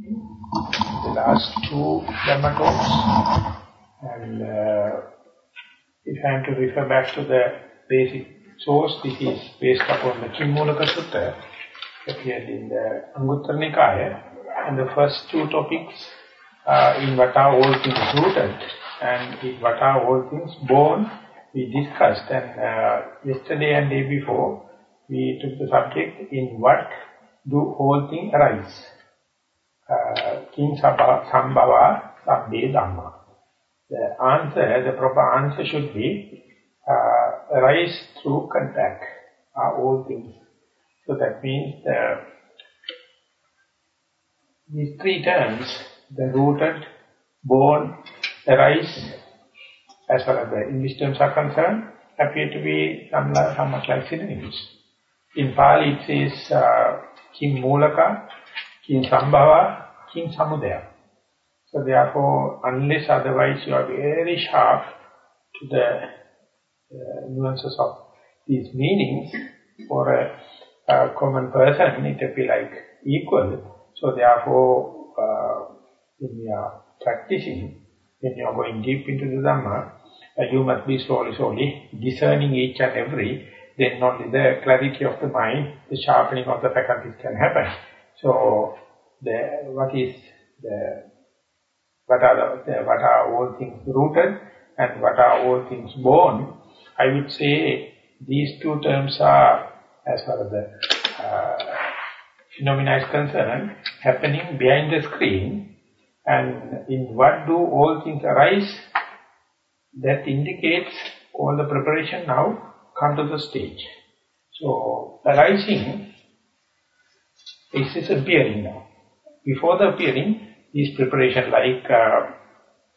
The last two Dhamma talks. And uh, if I am to refer back to the basic source, this is based upon the Kimmulaka Sutta, appeared in the Anguttara Nikaya. And the first two topics in what are all things rooted and in what are all things born, we discussed. And uh, yesterday and day before, we took the subject in what do all things arise. Kim Sambhava Sabbe Dhamma. The answer, the proper answer should be uh, arise through contact, are all things. So that means the, these three terms, the rooted, born, arise, as far as the English terms are concerned, appear to be somewhat like synonyms. In Pali it says uh, Kim Mulaka, Kim Sambhava, Kim Samudaya. So therefore, unless otherwise you are very sharp to the uh, nuances of these meanings, for a, a, common person it will be like equal. So therefore, uh, when you are practicing, when you are going deep into the Dhamma, uh, you must be slowly, slowly discerning each and every, then only the clarity of the mind, the sharpening of the faculties can happen. So, the, what is the what are, the, what are all things rooted and what are all things born, I would say these two terms are, as far as the uh, phenomena is concerned, happening behind the screen and in what do all things arise, that indicates all the preparation now come to the stage. So, arising is, is appearing now. Before the appearing, these preparation like uh,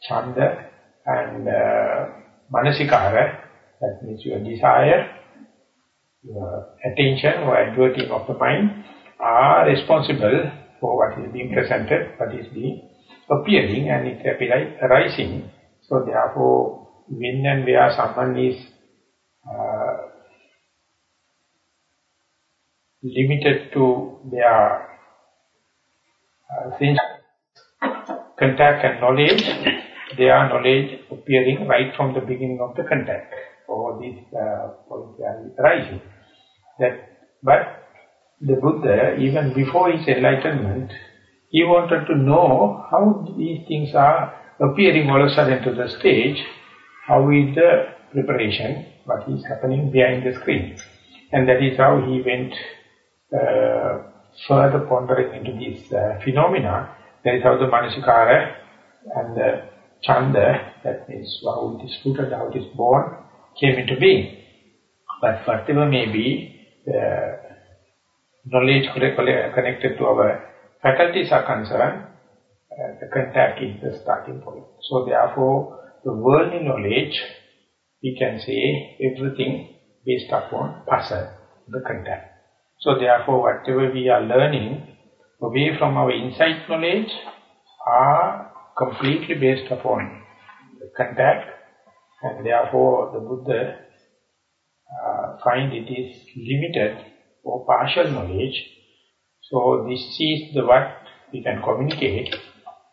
chanda and uh, manasikara, that means your desire, your attention or adverting of the mind, are responsible for what is being presented, what is being appearing and it appears arising. So therefore, when and where someone is uh, limited to their uh, sense contact and knowledge, they are knowledge appearing right from the beginning of the contact, or this uh, rising. That, but the Buddha, even before his enlightenment, he wanted to know how these things are appearing all of a sudden to the stage, how is the preparation, what is happening behind the screen. And that is how he went uh, further pondering into these uh, phenomena that is how the Manasikara and the Chanda, that means how it is rooted, how it is born, came into being. But whatever may be, the knowledge connected to our faculties are concerned, uh, the contact is the starting point. So therefore, the worldly knowledge, we can say everything based upon pasa, the contact. So therefore, whatever we are learning, away from our insight knowledge are completely based upon contact and therefore the Buddha uh, find it is limited or partial knowledge. So this is the what we can communicate,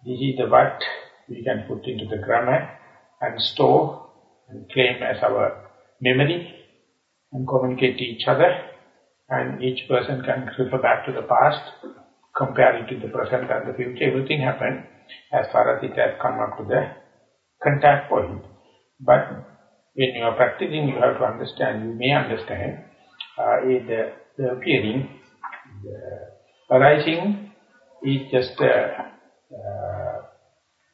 this is the what we can put into the grammar and store and claim as our memory and communicate to each other and each person can refer back to the past compare it to the present and the future, everything happened as far as it has come up to the contact point. But when you are practicing, you have to understand, you may understand, uh, the, the appearing, the arising is just uh, uh,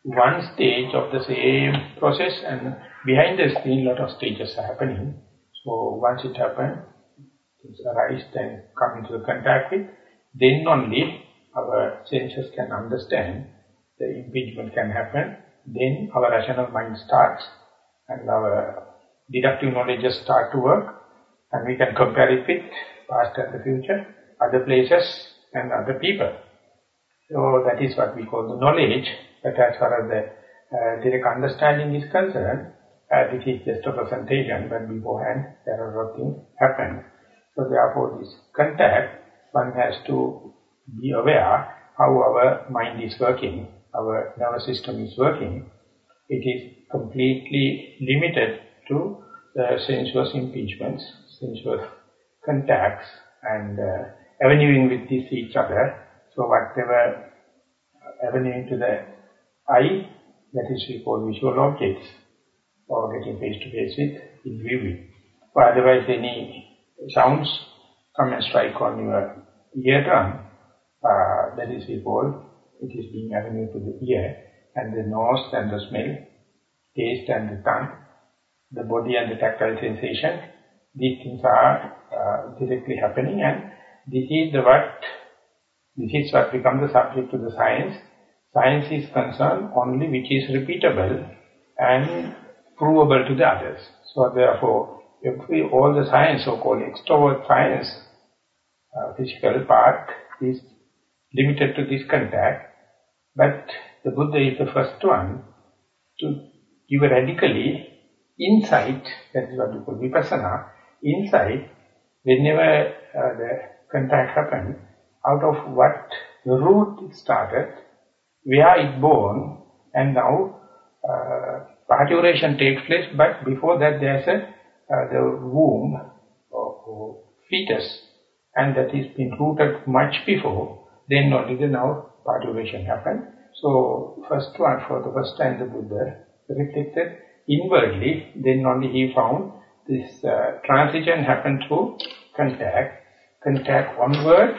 one stage of the same process and behind the screen lot of stages are happening. So once it happens, arise, then come into contact with, then only our senses can understand, the impingement can happen, then our rational mind starts and our deductive knowledge start to work and we can compare it with past and the future, other places and other people. So that is what we call the knowledge, but as far as the uh, direct understanding is concerned, uh, this is just a presentation, but beforehand there are a lot of things happen. So therefore this contact, one has to be aware how our mind is working, our nervous system is working, it is completely limited to the sensuous impingements, sensuous contacts, and uh, avenuing with this each other. So whatever avenuing to the eye, that is we call visual objects, or getting face to face with, is viewing. Or otherwise any sounds come and strike on your eardrum, uh, that is call, it is being avenue to the ear, and the nose and the smell, taste and the tongue, the body and the tactile sensation, these things are uh, directly happening and this is the what, this is what becomes the subject to the science. Science is concerned only which is repeatable and provable to the others. So therefore, every, all the science, so-called extrovert science, uh, physical part is limited to this contact, but the Buddha is the first one to give a radically insight, that is what we call vipassana, insight, whenever uh, the contact happens, out of what the root it started, where it born, and now uh, parturition takes place, but before that there's a uh, the womb or, fetus, and that is been rooted much before, then only the now parturition happened. So first one, for the first time the Buddha reflected inwardly, then only he found this uh, transition happened through contact. Contact one word,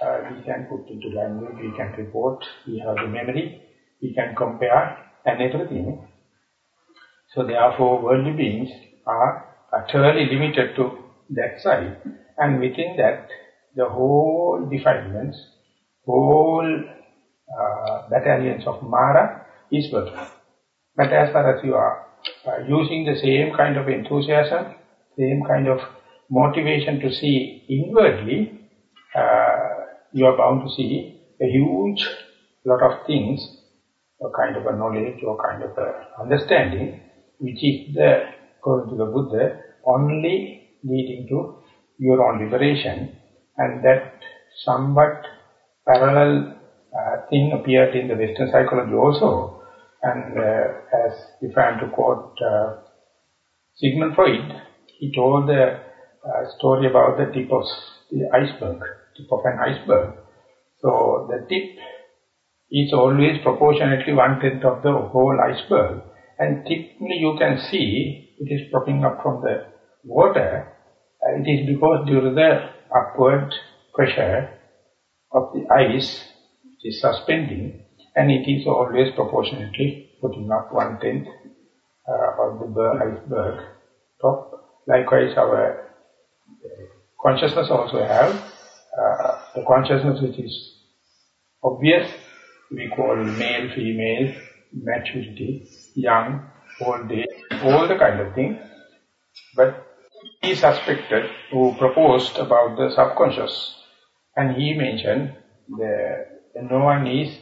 uh, we can put into language, we can report, we have the memory, we can compare and everything. So therefore worldly beings are utterly limited to that side and within that the whole defilements, whole uh, battalions of Mara is working. But as far as you are uh, using the same kind of enthusiasm, same kind of motivation to see inwardly, uh, you are bound to see a huge lot of things, a kind of a knowledge or kind of a understanding, which is the, according to the Buddha, only leading to your own liberation. And that somewhat parallel uh, thing appeared in the Western psychology also, and uh, as if I am to quote uh, Sigmund Freud, he told the uh, story about the tip of the iceberg, tip of an iceberg. So the tip is always proportionately one-tenth of the whole iceberg. And typically you can see it is popping up from the water. It is because due to the upward pressure of the ice, which is suspending, and it is always proportionately putting up one-tenth uh, of the iceberg top. Likewise, our uh, consciousness also have uh, the consciousness which is obvious, we call male, female, maturity, young, old age, all the kind of thing. But he suspected who proposed about the subconscious and he mentioned the, no one is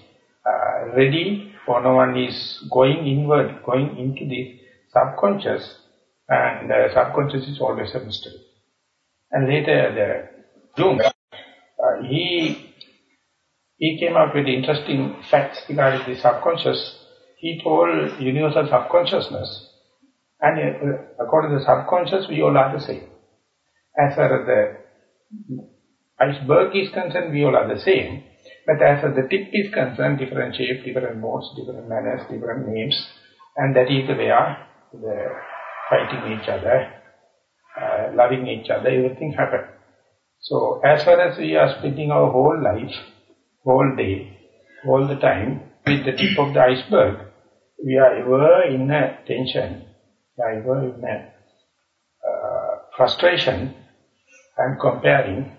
uh, ready or no one is going inward, going into the subconscious and uh, subconscious is always a mystery. And later the Jung, uh, he, he came up with interesting facts regarding the subconscious. He told universal subconsciousness and uh, according to the subconscious we all are the same. As far as the iceberg is concerned, we all are the same. But as far as the tip is concerned, different shape, different modes, different manners, different names, and that is where the fighting each other, uh, loving each other, everything happen. So as far as we are spending our whole life, whole day, all the time, with the tip of the iceberg, we are ever in a tension, are ever in uh, frustration and comparing,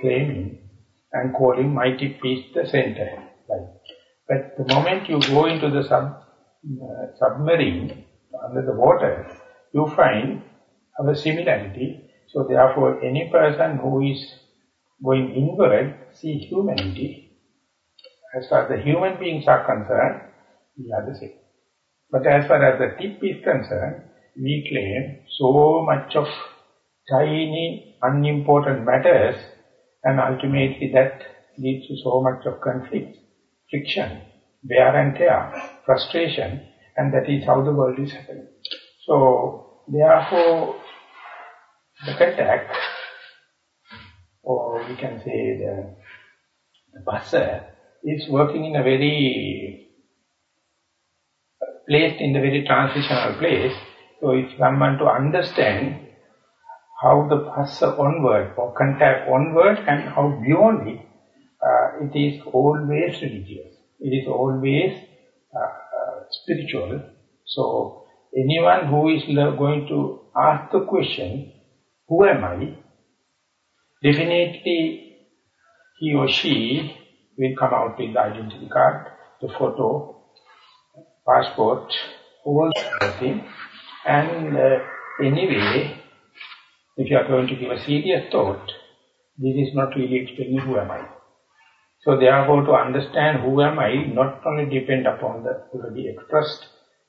claiming, and calling mighty peace the center. Right. But the moment you go into the sub, uh, submarine, under the water, you find a similarity. So therefore, any person who is going inward, see humanity. As far as the human beings are concerned, we are the same. But as far as the tip is concerned, we claim so much of tiny, unimportant matters and ultimately that leads to so much of conflict, friction, wear and tear, frustration, and that is how the world is happening. So, therefore, the contact, or we can say the, the phassa, is working in a very, placed in the very transitional place. So if someone to understand how the phassa onward or contact onward and how beyond it, uh, it is always religious. It is always uh, uh, spiritual. So anyone who is going to ask the question, who am I? Definitely he or she will come out with the identity card, the photo, passport, all thing. And uh, anyway, if you are going to give a serious thought, this is not really explaining who am I. So therefore to understand who am I, not only depend upon the already expressed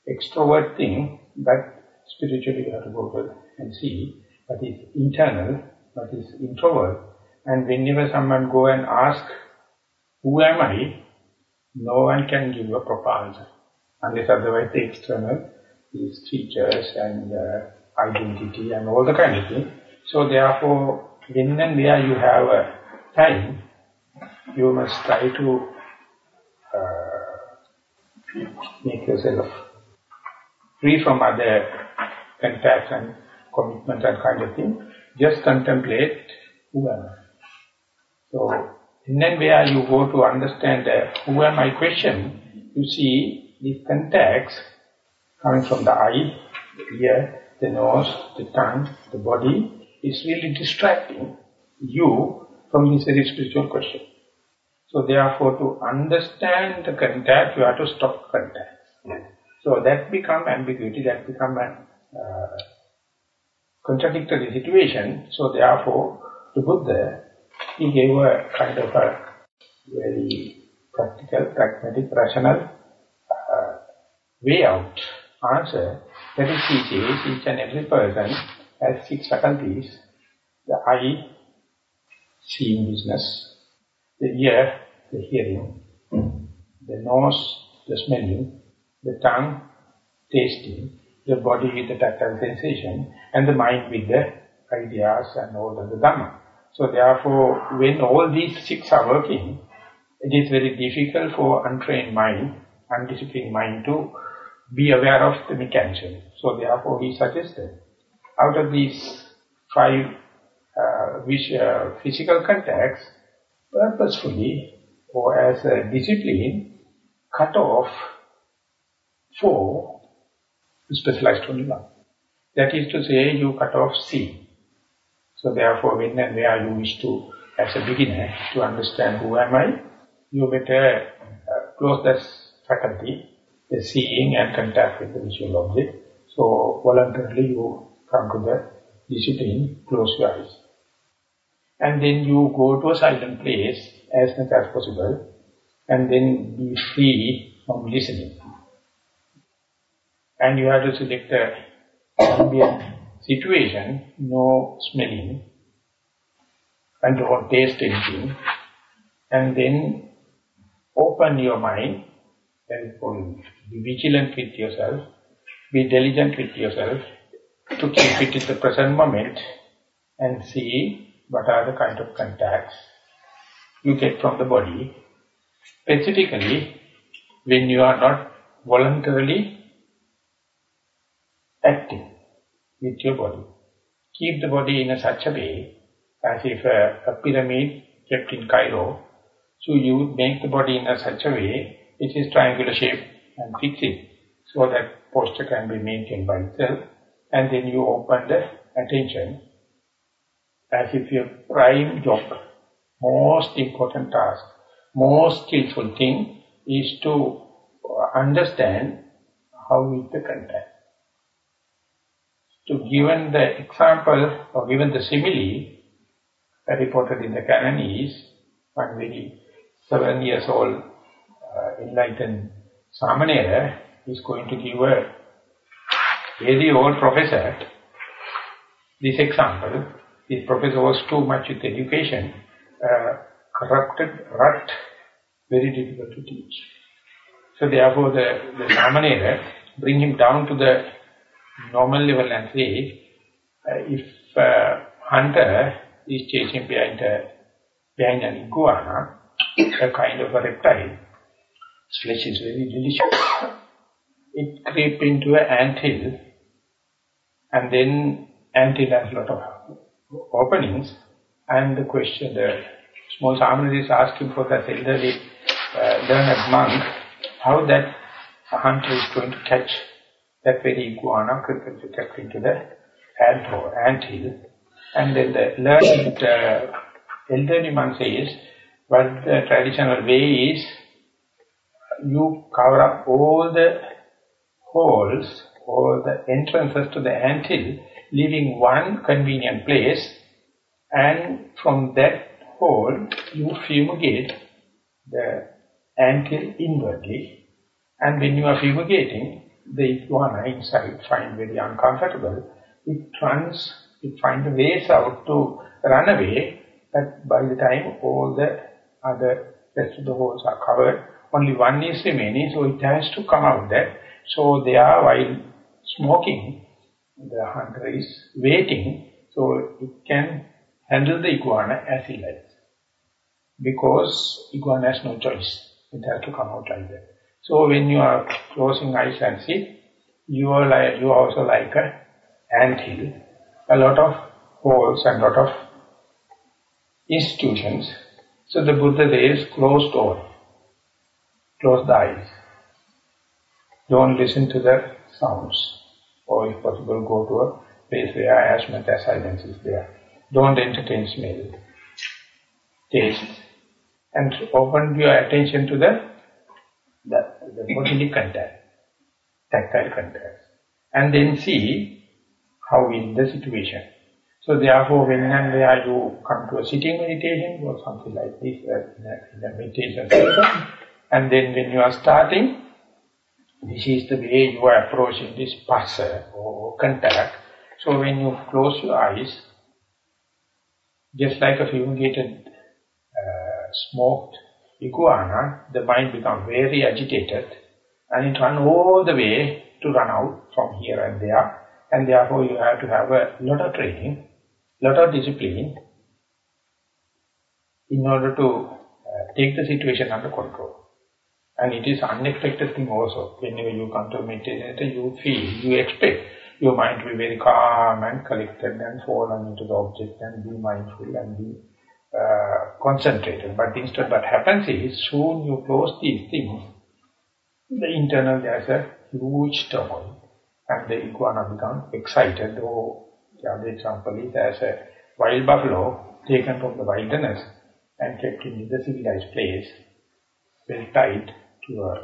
extrovert thing, but spiritually you have to go and see what is internal, what is introvert. And whenever someone go and ask, who am I, no one can give a proper answer. Unless otherwise the external is features and uh, identity and all the kind of thing. So therefore, when and where you have a time, you must try to uh, make yourself free from other contacts and commitment and kind of thing. Just contemplate who am I. So, and then where you go to understand uh, who am I question, you see these contacts coming from the eye, the ear, the nose, the tongue, the body, is really distracting you from this very spiritual question. So therefore, to understand the contact, you have to stop contact. Yes. So that become ambiguity, that become a uh, contradictory situation. So therefore, to Buddha, he gave a kind of a very practical, pragmatic, rational way out answer. That is, he says, each and every person has six faculties. The eye, seeing business. The ear, the hearing. Hmm. The nose, the smelling. The tongue, tasting. The body with the tactile sensation. And the mind with the ideas and all the Dhamma. So therefore, when all these six are working, it is very difficult for untrained mind, undisciplined mind to be aware of the mechanism. So therefore, he suggested, out of these five uh, which, uh, physical contacts, purposefully or as a discipline, cut off four specialized only one. That is to say, you cut off C. So therefore, when and where you wish to, as a beginner, to understand who am I, you better uh, close that faculty, the seeing and contact with the visual object. So voluntarily you come to the discipline, close your eyes. And then you go to a silent place as much as possible and then be free from listening. And you have to select a ambient situation, no smelling, and don't taste anything, and then open your mind, and be vigilant with yourself, be diligent with yourself, to keep it in the present moment, and see what are the kind of contacts you get from the body, specifically when you are not voluntarily acting with your body. Keep the body in a such a way as if a, a pyramid kept in Cairo. So you make the body in a such a way, it is triangular shape and fix it so that posture can be maintained by itself. And then you open the attention as if your prime job, most important task, most skillful thing is to understand how is the contact to given the example or given the simile reported in the canon is one very seven years old uh, enlightened Samanera is going to give a very old professor this example. This professor was too much with education, uh, corrupted rut, very difficult to teach. So therefore the, the Samanera bring him down to the normal level and say, uh, if uh, hunter is chasing behind, a, behind an iguana, a kind of a reptile, flesh is very delicious. It creep into an ant hill and then ant hill has a lot of openings and the question, the small Samanera is asking for that elderly uh, learned monk how that hunter is going to catch that very iguana get into the ant or ant hill. And then the learned uh, elderly man says, what the traditional way is, you cover up all the holes, all the entrances to the ant hill, leaving one convenient place, and from that hole you fumigate the ant hill inwardly, and when you are fumigating, the iguana inside find very uncomfortable, it runs, it finds ways out to run away, but by the time all the other rest of the holes are covered, only one is remaining, so it has to come out there. So they are, while smoking, the hunter is waiting, so it can handle the iguana as he likes. Because iguana has no choice. It has to come out like that. So when you are closing eyes and see, you are like you are also like a ant hill, a lot of holes and lot of institutions. So the Buddha says, closed door, close the eyes. Don't listen to the sounds, or if possible, go to a place where as much as silence is there. Don't entertain smell, taste, and open your attention to the the, the bodily contact tactile contact. And then see how is the situation. So therefore, when and where you come to a sitting meditation or something like this, uh, in, a, in a meditation and then when you are starting, this is the way you are approaching this passa or contact. So when you close your eyes, just like a fumigated, uh, smoked iguana, the mind becomes very agitated and it runs all the way to run out from here and there. And therefore you have to have a lot of training, lot of discipline in order to uh, take the situation under control. And it is unexpected thing also. Whenever you come to meditation, you feel, you expect your mind to be very calm and collected and fall into the object and be mindful and be uh, concentrated. But instead what happens is, soon you close these things, the internal there's a huge turmoil and the iguana becomes excited or the other example is as a wild buffalo taken from the wilderness and kept in the civilized place very tight to a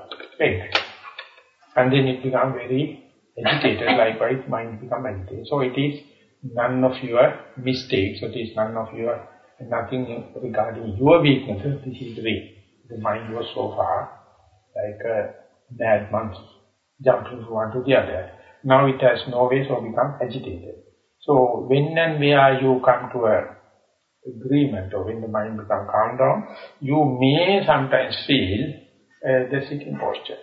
and then it becomes very agitated likewise mind becomes agitated so it is none of your mistakes it is none of your nothing regarding your weaknesses this is the way the mind was so far like a bad monkey, jumping from one to the other. Now it has no way, so become agitated. So when and where you come to a agreement or when the mind becomes calm down, you may sometimes feel uh, the sitting posture.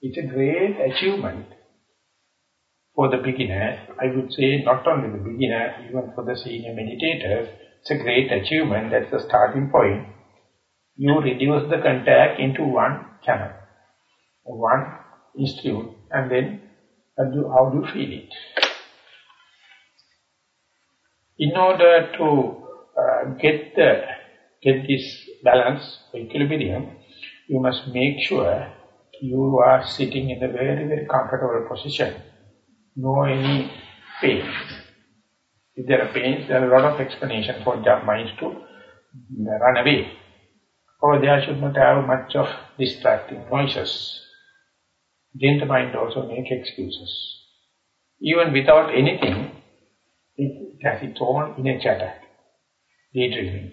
It's a great achievement for the beginner. I would say not only the beginner, even for the senior meditators, it's a great achievement. That's the starting point. You reduce the contact into one channel one institute and then how do, you feel it? In order to uh, get the get this balance, equilibrium, you must make sure you are sitting in a very, very comfortable position. No any pain. If there are pains, there are a lot of explanation for the minds to run away. Oh, or there should not have much of distracting noises. Then the mind also make excuses. Even without anything, it has its own inner chatter. Daydreaming,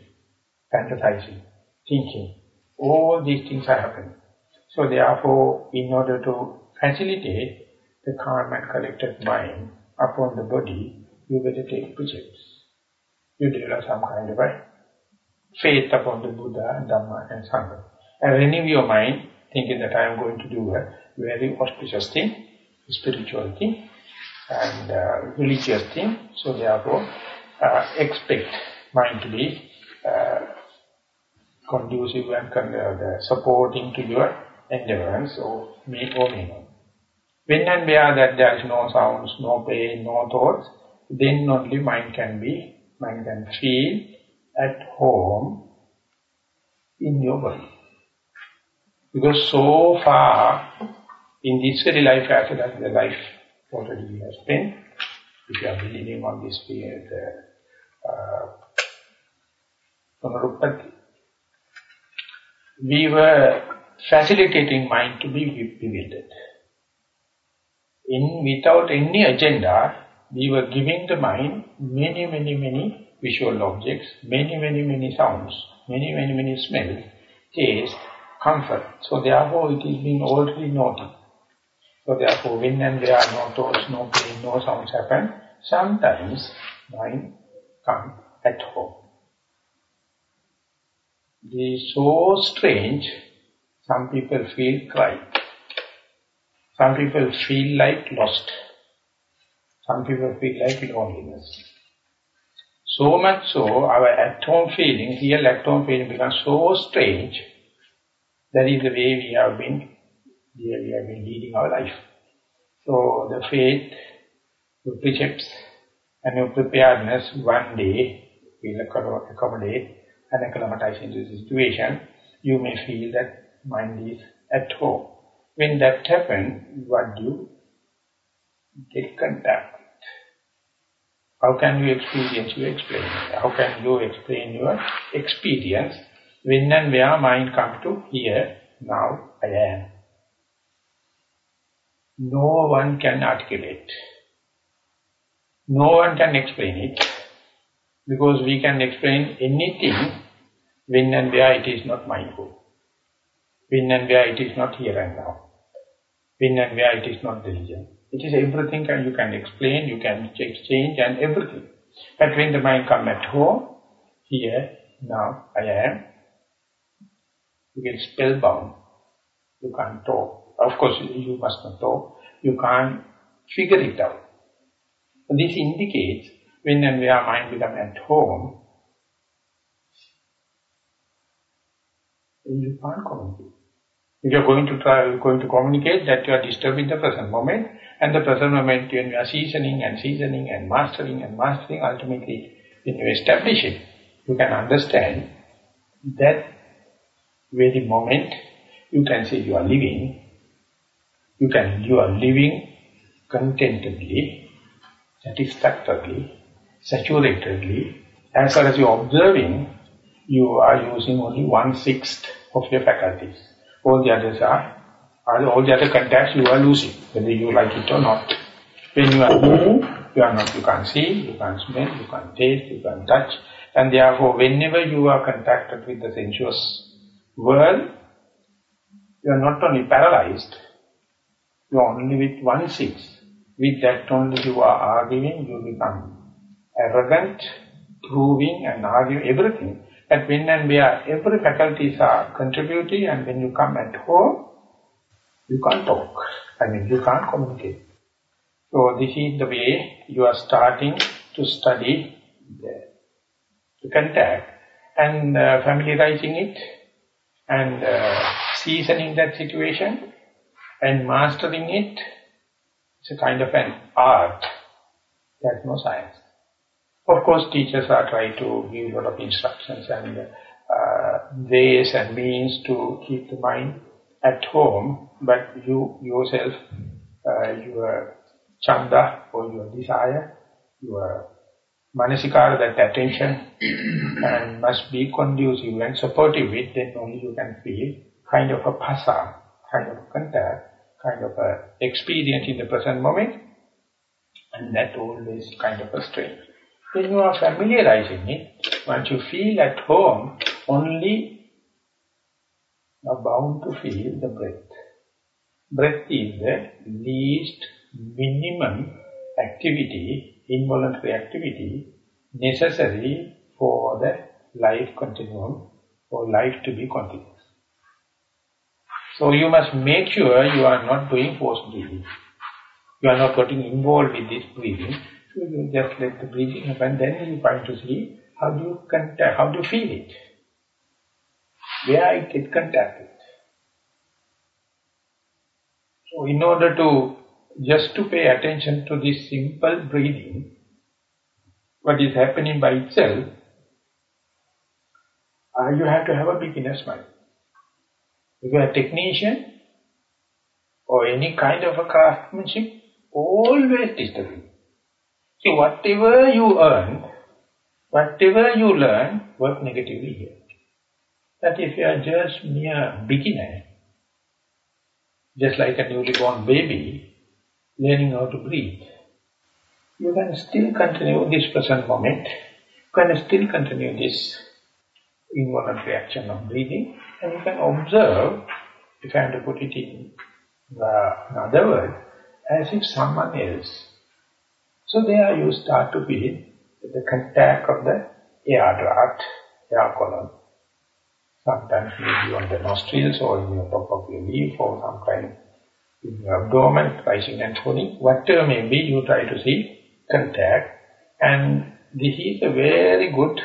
fantasizing, thinking. All these things are happening. So therefore, in order to facilitate the calm and collected mind upon the body, you better take pictures. You develop some kind of a faith upon the Buddha, and Dhamma and Sangha. And renew your mind, thinking that I am going to do a very auspicious thing, spiritual thing, and uh, religious thing. So therefore, uh, expect mind to be uh, conducive and uh, supporting to your endeavors or may or not. When and where that there is no sounds, no pain, no thoughts, then only mind can be, mind can feel at home in your body. Because so far, in this very life well as the life already have spent, if you are believing on this period, uh, uh, we were facilitating mind to be bewildered. In, without any agenda, we were giving the mind many, many, many visual objects, many, many, many sounds, many, many, many smells, taste, comfort. So therefore it is being already noted. So therefore when and there are no thoughts, no pain, no sounds happen, sometimes mind come at home. Is so strange, some people feel cry. Some people feel like lost. Some people feel like loneliness. So much so, our at-home feeling, real at-home feeling becomes so strange. That is the way we have been, we have been leading our life. So the faith, the precepts, and your preparedness one day will accommodate and acclimatize into the situation. You may feel that mind is at home. When that happens, what do you get contact how can you experience your experience? How can you explain your experience when and where mind comes to here, now, I am? No one can articulate. No one can explain it because we can explain anything when and where it is not mindful. When and where it is not here and now. When and where it is not diligent. It is everything and you can explain, you can exchange and everything. But when the mind come at home, here, now, I am, you get spellbound. You can't talk. Of course, you must not talk. You can't figure it out. this indicates when and where mind become at home, you can't communicate. If you are going to try, going to communicate that you are disturbing the present moment, and the present moment when you are seasoning and seasoning and mastering and mastering, ultimately when you establish it, you can understand that very moment you can say you are living, you can you are living contentedly, satisfactorily, saturatedly. As far as you are observing, you are using only one-sixth of your faculties. All the others are all the other contacts you are losing, whether you like it or not. When you are moving, you are not, you can't see, you can't smell, you can't taste, you can't touch. And therefore, whenever you are contacted with the sensuous world, you are not only paralyzed, you are only with one-sixth. With that only you are arguing, you become arrogant, proving and arguing everything. At when and where every faculties are contributing and when you come at home, you can't talk. I mean, you can't communicate. So this is the way you are starting to study the, the contact and uh, familiarizing it and uh, seasoning that situation and mastering it. It's a kind of an art. There's no science. Of course, teachers are trying to give a lot of instructions and uh, ways and means to keep the mind at home, but you yourself, uh, your chanda or your desire, your manasikara, that attention, and must be conducive and supportive with, then only you can feel kind of a pasa, kind of a contact, kind of a experience in the present moment, and that always kind of a strain. When you are familiarizing it, once you feel at home, only are bound to feel the breath. Breath is the least minimum activity, involuntary activity, necessary for the life continuum for life to be continuous. So you must make sure you are not doing forced breathing. You are not getting involved with this breathing. You just let the breathing happen, then you find to see how do you contact, how do you feel it? Where it get contacted. So in order to, just to pay attention to this simple breathing, what is happening by itself, uh, you have to have a beginner's mind. If you are a technician or any kind of a craftsmanship, always disturbing. See, whatever you earn, whatever you learn, work negatively here. That if you are just mere beginner, just like a newly born baby, learning how to breathe, you can still continue this present moment, you can still continue this involuntary action of breathing, and you can observe, if I am to put it in the, another word, as if someone else. So there you start to feel the contact of the air draft, air column. Sometimes maybe on the nostrils or in the top of your leaf or some kind in your abdomen, rising and falling. Whatever may be, you try to see contact. And this is a very good,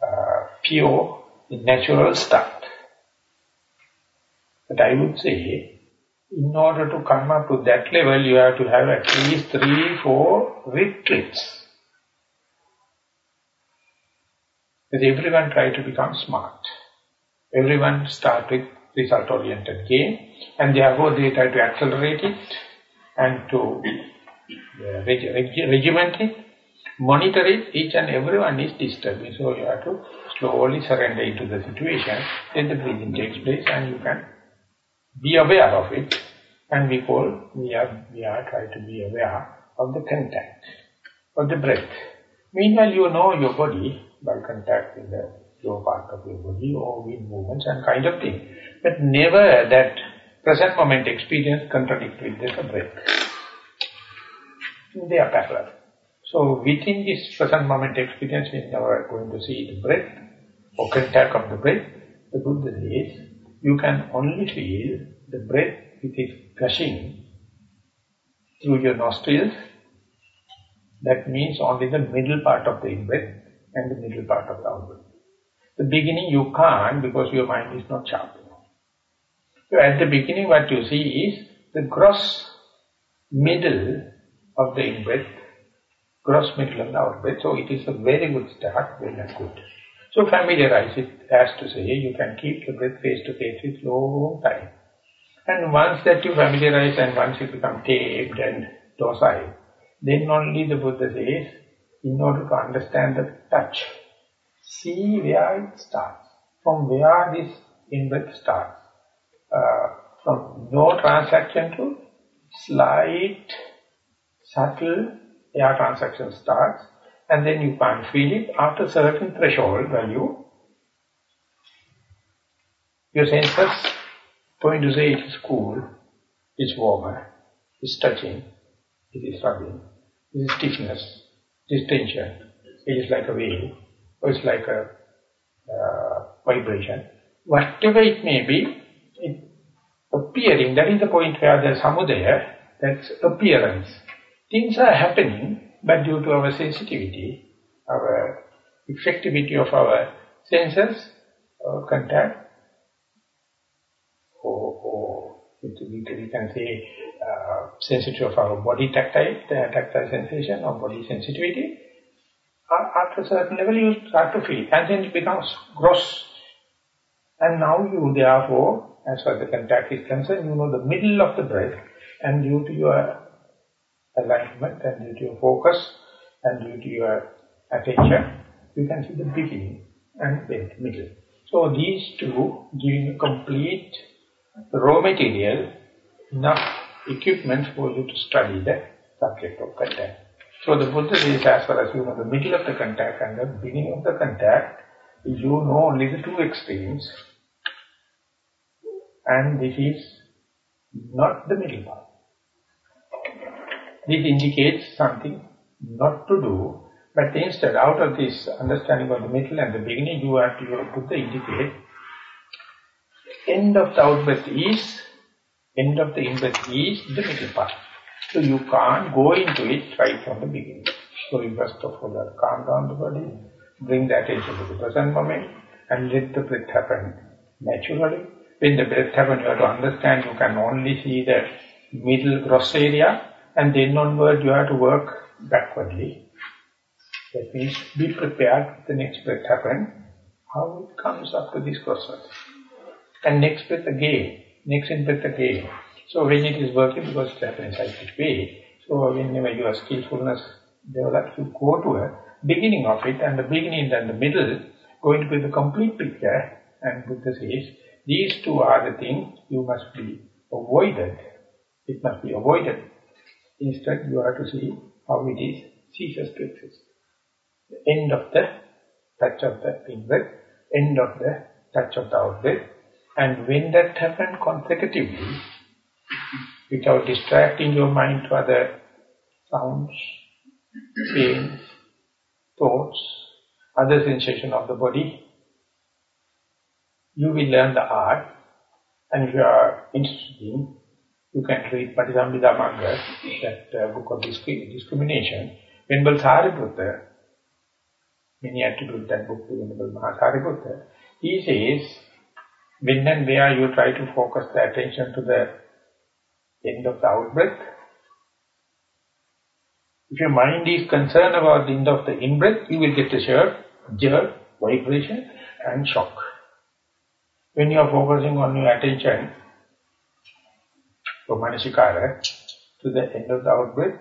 uh, pure, natural start. But I would say, in order to come up to that level, you have to have at least three, four retreats. Because everyone try to become smart. Everyone start with result-oriented game, and therefore they try to accelerate it and to uh, reg reg regiment it, monitor it, each and everyone is disturbing. So you have to slowly surrender into the situation, then the breathing takes place and you can be aware of it. And we call, we are, we are trying to be aware of the contact, of the breath. Meanwhile, you know your body by contact with the lower part of your body or with movements and kind of thing. But never that present moment experience contradict with the breath. They are parallel. So within this present moment experience, we are going to see the breath or contact of the breath. The Buddha says, you can only feel the breath which is gushing through your nostrils. That means only the middle part of the in-breath and the middle part of the out-breath. The beginning you can't because your mind is not sharp. So at the beginning what you see is the gross middle of the in-breath, gross middle of the out-breath. So it is a very good start, very good. So familiarize it as to say you can keep your breath face to face with long time. And once that you familiarize and once you become taped and docile, then only the Buddha says, in order to understand the touch, see where it starts, from where this in-breath starts. Uh, from no transaction to slight, subtle air transaction starts, and then you can't feel it after certain threshold value. Your senses going to say it is cool, it's warmer, it's touching, it is rubbing, it is stiffness, it is tension, it is like a wave, or it's like a uh, vibration. Whatever it may be, it appearing, that is the point where the samudaya, that's appearance. Things are happening, but due to our sensitivity, our effectivity of our senses, our contact, or, or we can say uh, sensitivity of our body tactile, the tactile sensation or body sensitivity, after a certain level you start to feel, and then it becomes gross. And now you therefore, as far as the contact is concerned, you know the middle of the breath, and due to your alignment and due to your focus and due to your attention, you can see the beginning and the middle. So these two giving a complete raw material, enough equipment for you to study the subject of contact. So the Buddha says as far as you know the middle of the contact and the beginning of the contact, you know only the two extremes. And this is not the middle part. This indicates something not to do But instead, out of this understanding of the middle and the beginning, you have to put the indicate. End of the out-breath is, end of the in-breath is the middle part. So you can't go into it right from the beginning. So you first of all calm down the body, bring the attention to the present moment, and let the breath happen naturally. When the breath happens, you have to understand you can only see the middle gross area, and then onward you have to work backwardly. That means be prepared the next breath happen, how it comes up to this process. And next breath again, next breath again. So when it is working, because it happens cyclic way, so whenever your skillfulness develops, you go to a beginning of it, and the beginning and the middle going to be the complete picture, and Buddha says, these two are the things you must be avoided. It must be avoided. Instead, you have to see how it is to exist. The end of the touch of the in-breath, end of the touch of the out-breath. And when that happens consecutively, without distracting your mind to other sounds, pains, thoughts, other sensation of the body, you will learn the art. And you are interested in, you can read Patisambhida Magga, that uh, book of discrimination. Venerable Sariputta, many attribute that book to Venerable Mahasariputta, he says, when and where you try to focus the attention to the end of the out-breath, if your mind is concerned about the end of the in-breath, you will get a jerk, jerk, vibration and shock. When you are focusing on your attention, from Manasikara, to the end of the out-breath,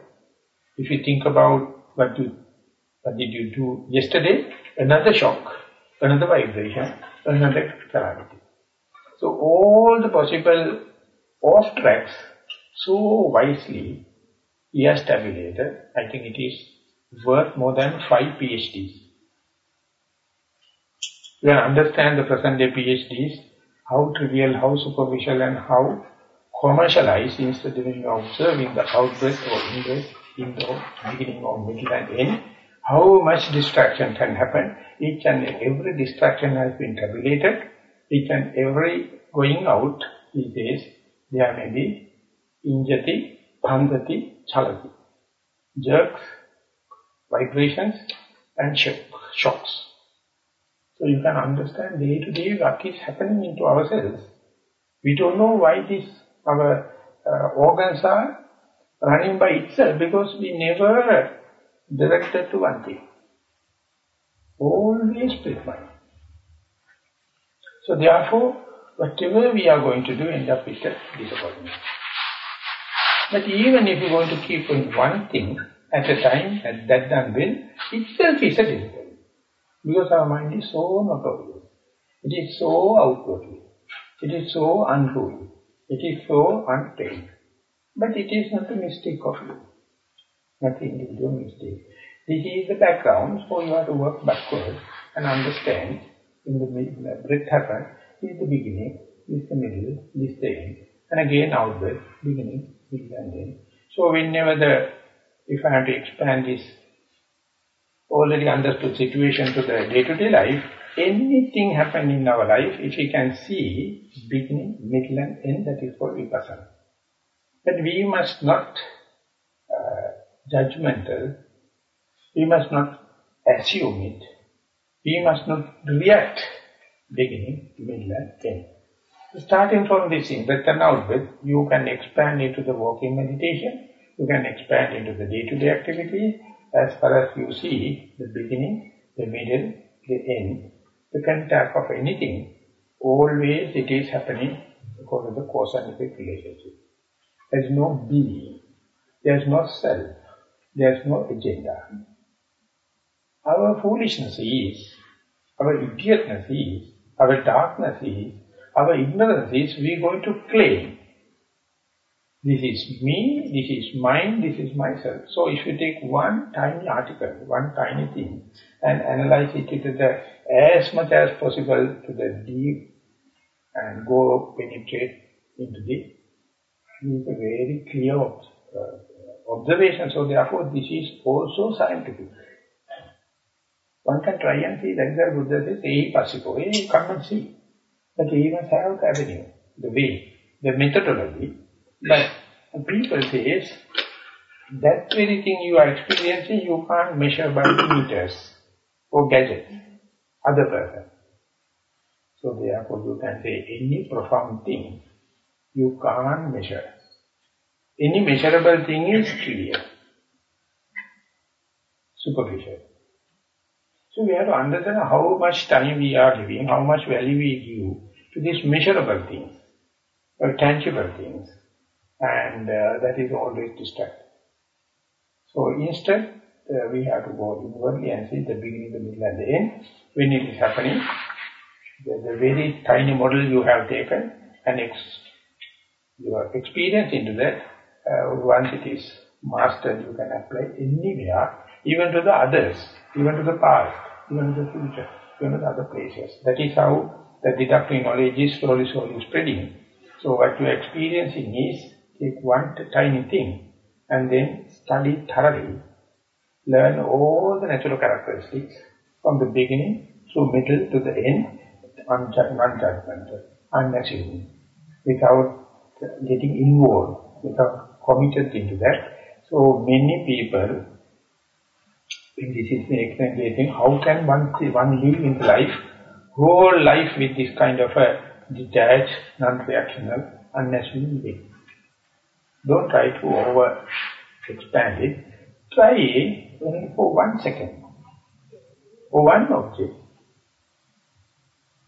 if you think about what you what did you do yesterday, another shock, another vibration, another calamity. So all the possible off tracks so wisely he has tabulated, I think it is worth more than five PhDs. You understand the present day PhDs, how trivial, how superficial and how commercialized instead of observing the out-breath or in the beginning or middle and end, how much distraction can happen. Each and every distraction has been tabulated. Each and every going out, he says, there may be injati, bhandati, chalati. Jerks, vibrations and shock, shocks. So you can understand day to day what is happening into ourselves. We don't know why this our uh, organs are running by itself because we never directed to one thing. Always mind. So therefore, whatever we are going to do end up with a disappointment. But even if you're going to keep on one thing at a time, at that done will, itself is a disappointment. Because our mind is so not notorious. It is so outwardly. It is so unruly. It is so untrained. But it is not a mistake of you. Not individual mistake. This is the background, so you have to work backwards and understand in the breath happen, is the beginning, is the middle, is the end. And again outward, beginning, middle and end. So whenever the, if I have to expand this already understood situation to the day-to-day -day life, anything happen in our life, if we can see beginning, middle and end, that is called vipassana. But we must not uh, judgmental, we must not assume it, we must not react beginning, middle and end. Starting from this in breath and out you can expand into the walking meditation, you can expand into the day-to-day -day activity as far as you see the beginning, the middle, the end, the contact of anything, always it is happening because to the cause and effect relationship. There is no being, there is no self, there is no agenda. Our foolishness is, our idiotness is, our darkness is, our ignorance is we are going to claim. This is me, this is mine, this is myself. So if you take one tiny article, one tiny thing, and analyze it to the as much as possible to the deep and go penetrate into the, a very clear uh, observation. So therefore this is also scientific. One can try and see, that why Buddha says, Ehi passiko, hey, come and see. But he must have the avenue, the way, the methodology. But people say, that very thing you are experiencing, you can't measure by meters or gadgets, other person. So therefore you can say any profound thing, you can't measure. Any measurable thing is trivial, superficial. So we have to understand how much time we are giving, how much value we give to these measurable things, or tangible things. And uh, that is always distracting. So instead, uh, we have to go inwardly and see the beginning, the middle and the end. When it is happening, the, the very tiny model you have taken and ex your experience into that, uh, once it is mastered, you can apply anywhere, even to the others, even to the past, even to the future, even to the other places. That is how the deductive knowledge is slowly, slowly spreading. So what you are experiencing is, take one tiny thing and then study thoroughly, learn all the natural characteristics from the beginning through middle to the end, non-judgmental, unassuming, without getting involved, without committed into that. So many people, when this is think, how can one, one live in life, whole life with this kind of a detached, non-reactional, unassuming way. Don't try to over expand it. Try only for one second, for one object.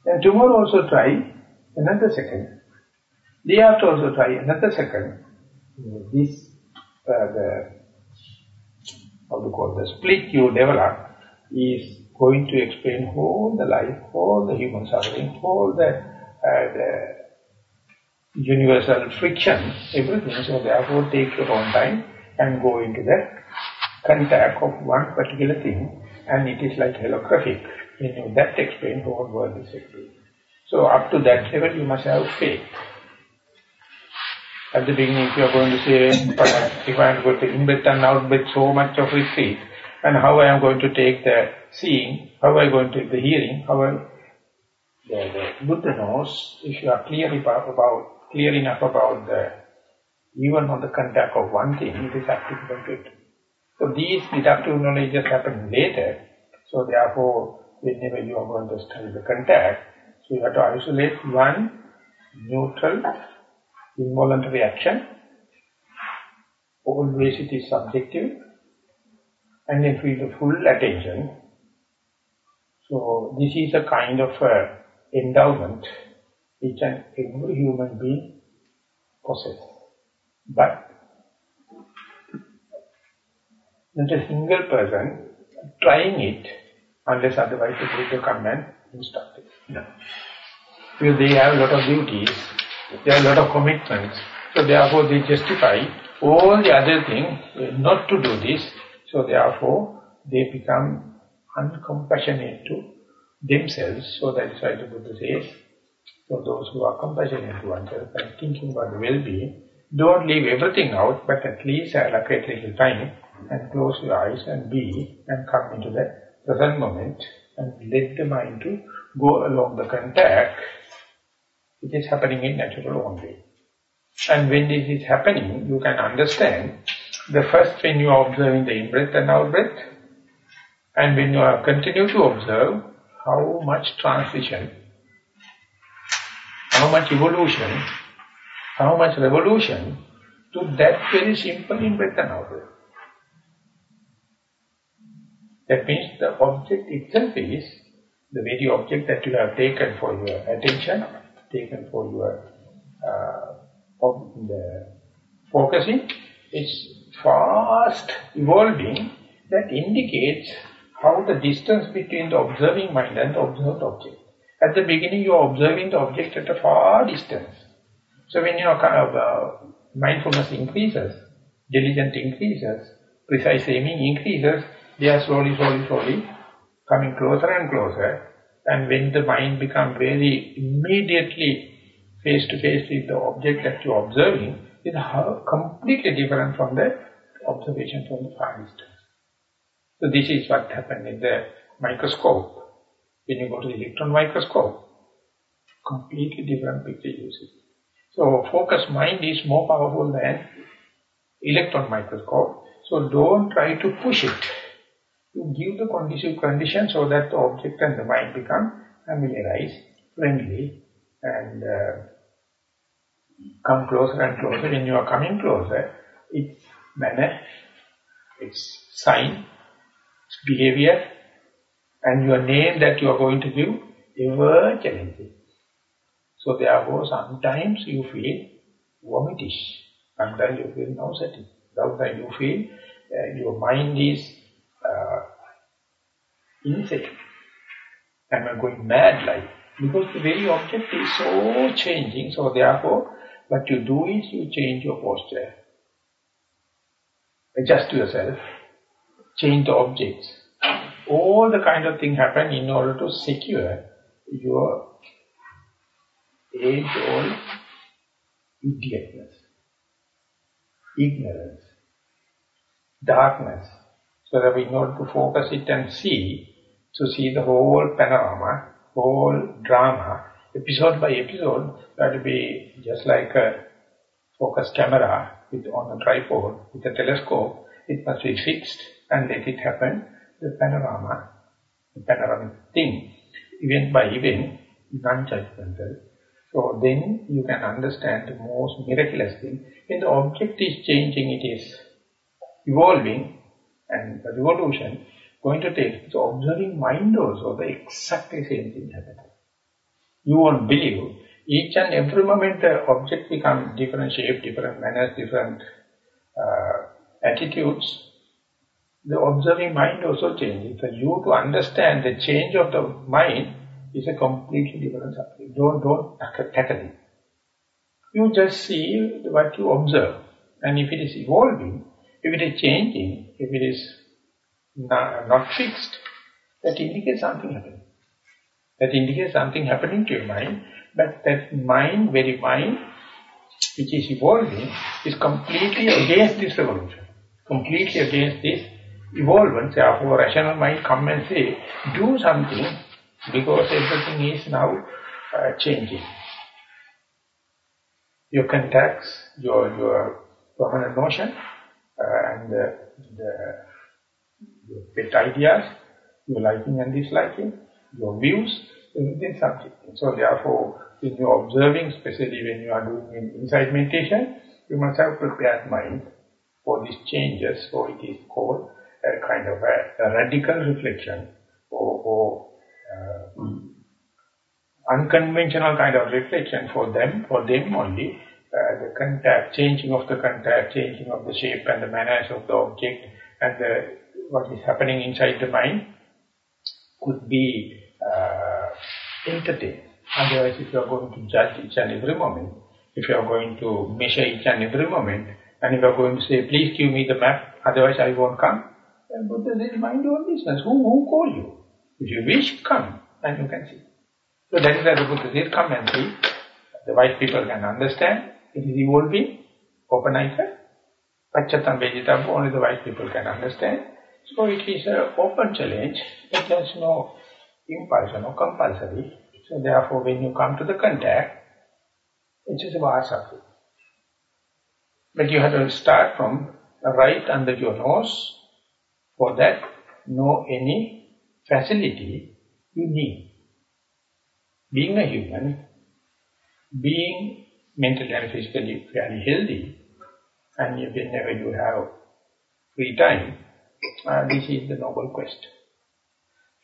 And tomorrow also try another second. Day after also try another second. This, uh, the, how to call the split you develop is going to explain all the life, all the human suffering, all the, uh, the universal friction, everything. So therefore take your own time and go into the contact of one particular thing and it is like holographic. You know, that explains whole world is explained. So up to that level you must have faith. At the beginning you are going to say, if I am going to in-breath and out-breath so much of retreat, and how I am going to take the seeing, how I am going to take the hearing, how I, the, the Buddha knows, if you are clear about, about clear enough about the even on the contact of one thing, it is applicable to it. So these deductive knowledges happen later. So therefore, whenever you are going to study the contact, so you have to isolate one neutral, involuntary action. Always it is subjective. And then feel the full attention. So this is a kind of a endowment which an every human being possesses. But not a single person trying it unless otherwise the Buddha come and instruct it. No. Because they have a lot of duties, they have a lot of commitments. So therefore they justify all the other things not to do this. So therefore they become uncompassionate to themselves. So that is why the Buddha says, for those who are compassionate to oneself and thinking about the well-being, don't leave everything out, but at least allocate a little time and close your eyes and be and come into the present moment and let the mind to go along the contact. It is happening in natural only. And when this is happening, you can understand the first when you are observing the in-breath and out-breath, and when you are continue to observe how much transition, how much evolution how much revolution to that very simple in breath and out breath. That means the object itself is the very object that you have taken for your attention, taken for your uh, the focusing, is fast evolving that indicates how the distance between the observing mind and the observed object. At the beginning you are observing the object at a far distance. So when your kind of uh, mindfulness increases, diligence increases, precise aiming increases, they are slowly, slowly, slowly coming closer and closer. And when the mind becomes very immediately face-to-face -face with the object that you are observing, it's completely different from the observation from the far distance. So this is what happened in the microscope, when you go to the electron microscope, completely different picture you see. So focus mind is more powerful than electron microscope. So don't try to push it. You give the condition condition so that the object and the mind become familiarized, friendly, and uh, come closer and closer. When you are coming closer, its manner, its sign, its behavior, and your name that you are going to give, ever challenging. So therefore, sometimes you feel vomitish, sometimes you feel nauseatic, sometimes you feel uh, your mind is insect, and are going mad like, because the very object is so changing, so therefore, what you do is you change your posture. Adjust to yourself, change the objects. All the kind of thing happen in order to secure your age-old idiotness, ignorance, darkness. So that in order to focus it and see, to see the whole panorama, whole drama, episode by episode, that will be just like a focus camera with on a tripod with a telescope. It must be fixed and let it happen. The panorama, the panoramic thing, event by event, non-judgmental. So then you can understand the most miraculous thing. When the object is changing, it is evolving, and the revolution going to take, so observing mind also, the exactly same thing. You won't believe, each and every moment the object becomes different shape, different manners, different uh, attitudes. The observing mind also changes. For you to understand the change of the mind is a completely different subject. Don't, don't tackle it. You just see what you observe. And if it is evolving, if it is changing, if it is not, fixed, that indicates something happening. That indicates something happening to your mind, but that mind, very mind, which is evolving, is completely against this revolution, completely against this evolvence. Therefore, rational mind come and say, do something, because everything is now uh, changing. Your contacts, your, your permanent notion, uh, and uh, the your pet ideas, your liking and disliking, your views, everything subject. So therefore, when you are observing, especially when you are doing insight meditation, you must have prepared mind for these changes, so it is called a kind of a, a radical reflection or, or uh, unconventional kind of reflection for them, for them only, uh, the contact, changing of the contact, changing of the shape and the manners of the object and the what is happening inside the mind could be uh, entertained. Otherwise, if you are going to judge each and every moment, if you are going to measure each and every moment, and if you are going to say, please give me the map, otherwise I won't come, then Buddha says, mind your business. Who, who call you? If you wish, come, and you can see. So that is why the Buddha says, come and see. The wise people can understand. It is evolving, open-eyed. Pachatam Vejitam, only the wise people can understand. So it is an open challenge. It has no impulsion or compulsory. So therefore when you come to the contact, it is a vasati. But you have to start from right under your nose. For that, know any facility you need. Being a human, being mentally and physically fairly healthy, and whenever you have free time, uh, this is the noble quest.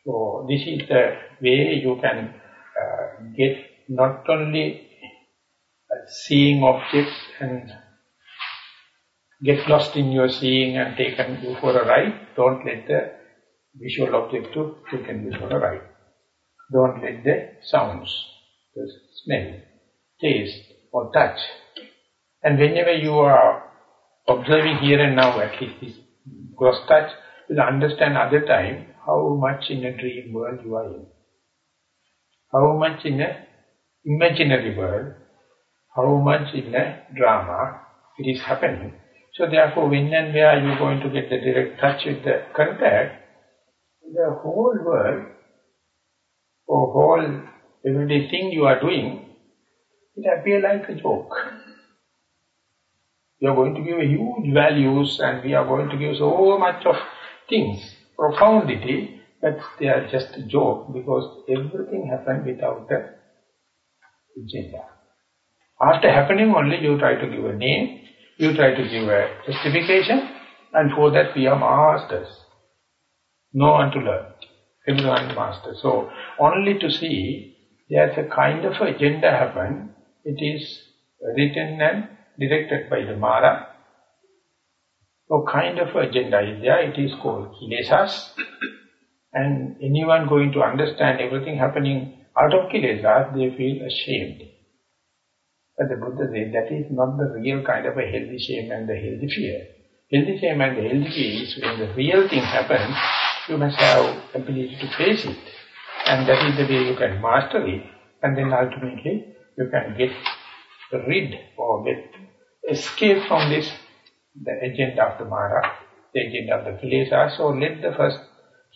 So this is the way you can uh, get not only uh, seeing objects and get lost in your seeing and taken you for a ride. Don't let the visual object to taken you for a ride. Don't let the sounds, the smell, taste or touch. And whenever you are observing here and now, at least this gross touch, will understand other time how much in a dream world you are in. How much in a imaginary world, how much in a drama it is happening. So therefore, when and where you are going to get the direct touch with the contact, the whole world, or whole everyday thing you are doing, it appears like a joke. We are going to give huge values and we are going to give so much of things, profundity, but they are just a joke because everything happened without the agenda. After happening only you try to give a name, you try to give a justification and for that we are masters. No one to learn. Everyone master. So only to see there's a kind of agenda happen, it is written and directed by the Mara. what kind of agenda is there, it is called Kilesas. and anyone going to understand everything happening out of Kilesas, they feel ashamed. But the Buddha said that is not the real kind of a healthy shame and the healthy fear. Healthy shame and the healthy fear is when the real thing happens, you must have ability to face it. And that is the way you can master it. And then ultimately you can get rid or get escape from this, the agenda of the Mara, the agenda of the Kilesas. So let the first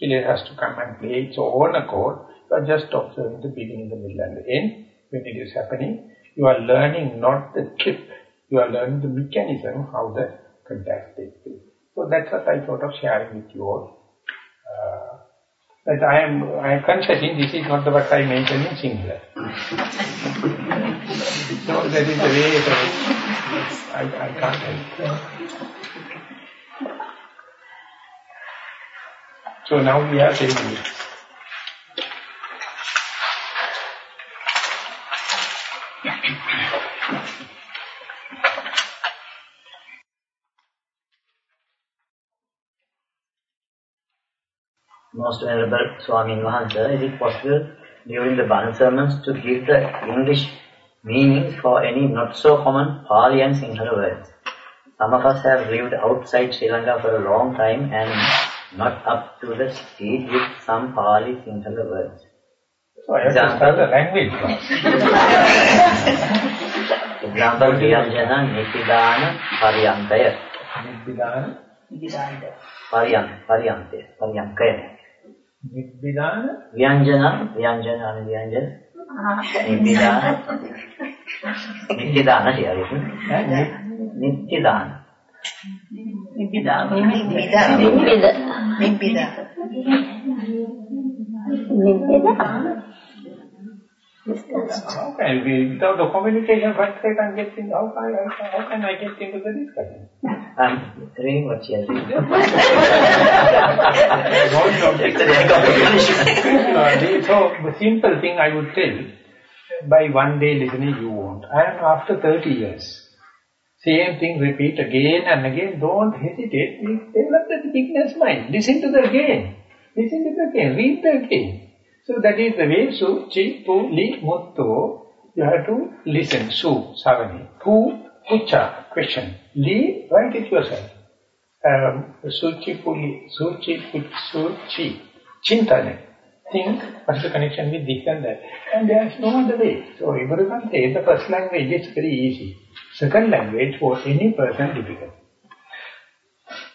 Kilesas to come and play its own accord. You are just observing the beginning, the middle and the end. When it is happening, you are learning not the trip. You are learning the mechanism, how the contact takes place. So that's what I thought of sharing with you all. Uh, but I am I am confessing this is not the what I mentioned in singular. so that is the way. I, I can't. So now we are 10 minutes. Most Venerable Swami Vahansa, is it possible during the Bana sermons to give the English meanings for any not so common Pali and Sinhala words? Some of us have lived outside Sri Lanka for a long time and not up to the speed with some Pali Sinhala words. So I have Example, to start the language Example, Vyanjana, Nitidana, Paryankaya. Nitidana? Nitidana. Paryank, Paryanke, Paryankaya. Nibbidana? Vyanjana, Vyanjana නිදාන. නිත්‍ය දාන කියලා නිත්‍ය දාන නිබ්බිදා නිබ්බිදා නිබ්බිදා. නිබ්බිදා නිබ්බිදා. Nibbidana. How can we, without the communication, first I can get in, how can I, how can I get into the discussion? I'm reading what she has written. so, the simple thing I would tell, by one day listening you won't. And after 30 years, same thing repeat again and again, don't hesitate, develop the beginner's mind. Listen to the again, listen to the again, read the again. So that is the way, su, chi, pu, li, mutto, you have to listen, su, savani, pu, pucha, question, li, write it yourself. Um, suchi, puli, suchi, suchi, chintane, think what's the connection with this and that. And there is no other way. So everyone says the first language is very easy. Second language for any person difficult.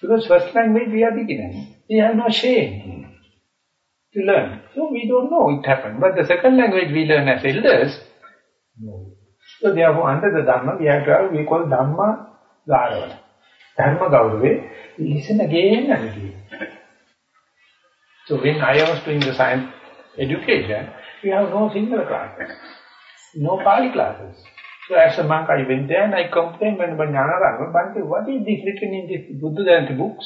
Because first language we are beginners. We have no shame learn. So we don't know it happened. But the second language we learn as elders, no. So therefore under the Dhamma we have to have, we call Dhamma Gaurava. Dharma Gaurava, listen again and again. So when I was doing the science education, we have no single classes, no Pali classes. So as a monk I went there and I complained when Jnanarama, Bhante, what is this written in these Buddha Jayanti books?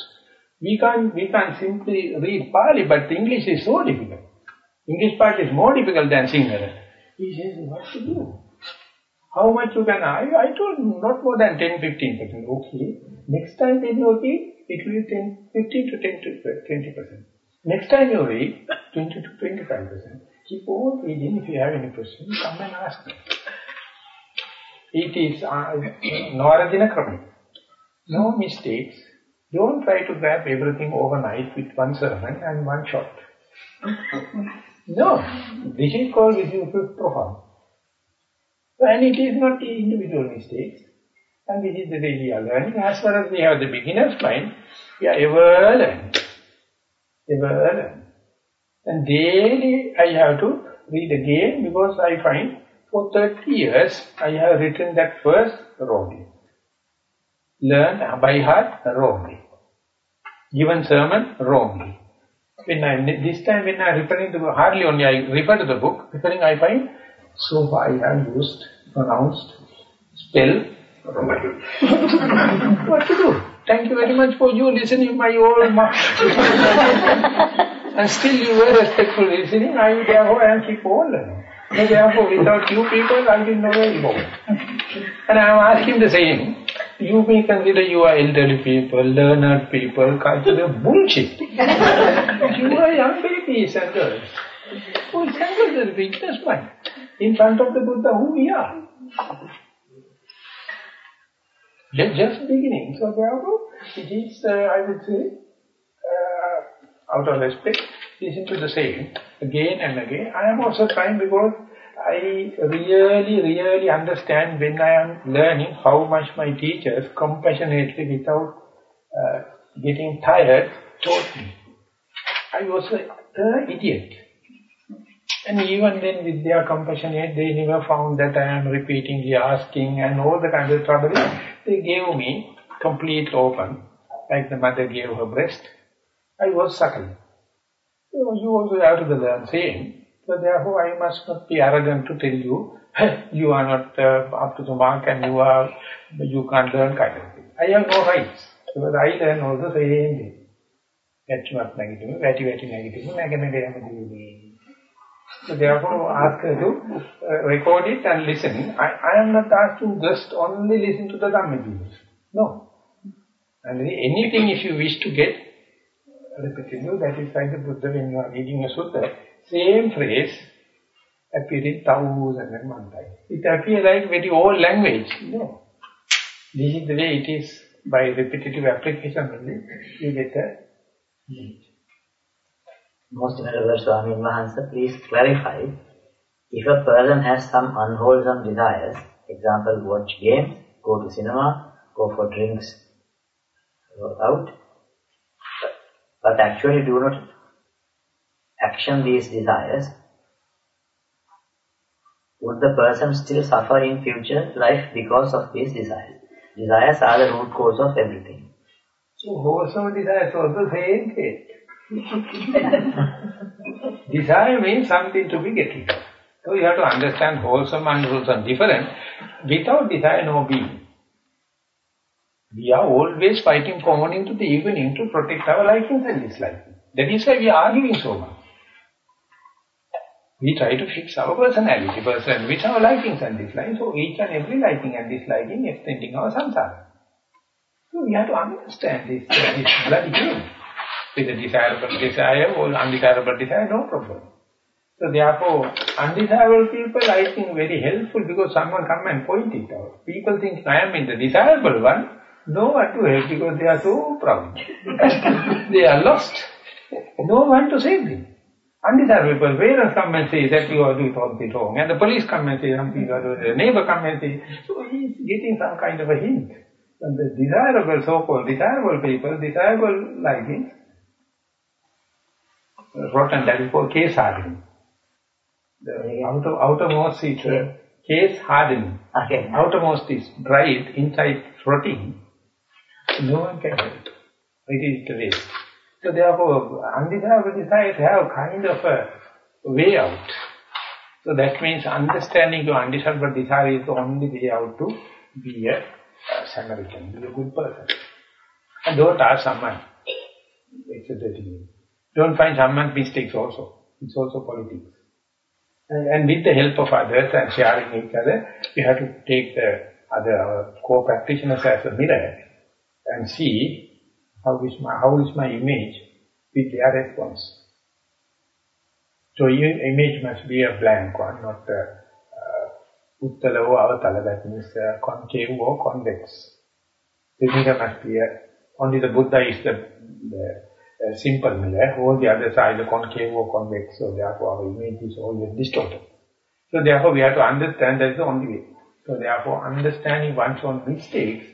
We can't, we can't simply read Pali, but English is so difficult. English part is more difficult than Sinhala. He says, what to do? How much you can, I, I told not more than 10, 15%. Okay, next time you read, it will be 10, 15 to 10 to 20%. Next time you read, 20 to 25%. Keep on reading. If you have any questions, come and ask me. It is uh, Naradina Krami. No mistakes. Don't try to grab everything overnight with one sermon and one shot. no, this is called visual profound. And it is not individual mistakes. And this is the way we are learning. As far as we have the beginner's mind, we are ever learning. Ever learning. And daily I have to read again because I find for 30 years I have written that first wrongly. Learned by heart wrongly. Given sermon wrongly. When I, this time when I referring to, hardly only I refer to the book, referring I find, so far I have used, pronounced, spell, wrong. what to do? Thank you very much for you listening my old And still you were respectful listening, I therefore am keep on learning. Therefore without you people I will never go. And I am asking the same. You may consider you are elderly people, learned people, cultural bullshit. you are young babies and girls. Who is the weakness mind? In front of the Buddha, who we are? Just, just beginning. So therefore, it is, uh, I would say, out of respect, listen to the same again and again. I am also trying because I really, really understand when I am learning how much my teachers compassionately without uh, getting tired taught me. I was an idiot. And even then with their compassionate, they never found that I am repeatedly asking and all the kind of trouble. They gave me complete open, like the mother gave her breast. I was suckling. So you also have to learn same. So therefore I must not be arrogant to tell you, you are not uh, up to the mark and you are, you can't learn kind of thing. I have no rights. Because I learn all the same thing. ඇච්චුමත් නැගිටිම, වැටි වැටි නැගිටිම, නැගෙන දෙයම දියුනේ. So therefore ask her to uh, record it and listen. I, I am not asking just only listen to the Dhamma No. And anything if you wish to get, repetitive, that is why the Buddha, when you are reading a sutta, same phrase appear in thousand and one time. It appears like very old language. No. This is the way it is by repetitive application only, you get a knowledge. Most Venerable Swami Mahansa, please clarify, if a person has some unwholesome desires, example, watch games, go to cinema, go for drinks go out, but actually do not action these desires, would the person still suffer in future life because of these desires? Desires are the root cause of everything. So wholesome desires also same thing. Desire means something to be getting. So you have to understand wholesome and unwholesome different. Without desire, no being. We are always fighting from morning to the evening to protect our likings and dislikings. That is why we are arguing so much. We try to fix our personality, person with our likings and dislikings. So each and every liking and disliking extending our samsara. So we have to understand this, this bloody game. With a desirable desire or undesirable desire, no problem. So therefore, undesirable people I think very helpful because someone come and point it out. People think I am in the desirable one, no one to help because they are so proud. they are lost. No one to save them. Undesirable parents come and say that you are doing something wrong. And the police come and say something you are doing. The neighbor come and say. So he's getting some kind of a hint. And the desirable, so-called desirable people, desirable liking, rotten, that is called case hardening. The outer, outermost is uh, case hardening. Okay. Outermost is dried, inside rotting. No one can help. It is the way. So therefore, undesirable desires have kind of a way out. So that means understanding your undesirable desire is the only way out to be a Samaritan, be a good person. And don't ask someone. It's a dirty name. Don't find someone's mistakes also. It's also politics. And, and with the help of others and sharing each other, we have to take the other co-practitioners as a mirror and see how is my, how is my image with their response. So your image must be a blank one, not a uh, uttala or avatala, that means uh, concave or convex. The must be a, only the Buddha is the, the uh, simple mirror, all the other side the concave or convex, so therefore our image is always distorted. So therefore we have to understand that's the only way. So therefore understanding one's own mistakes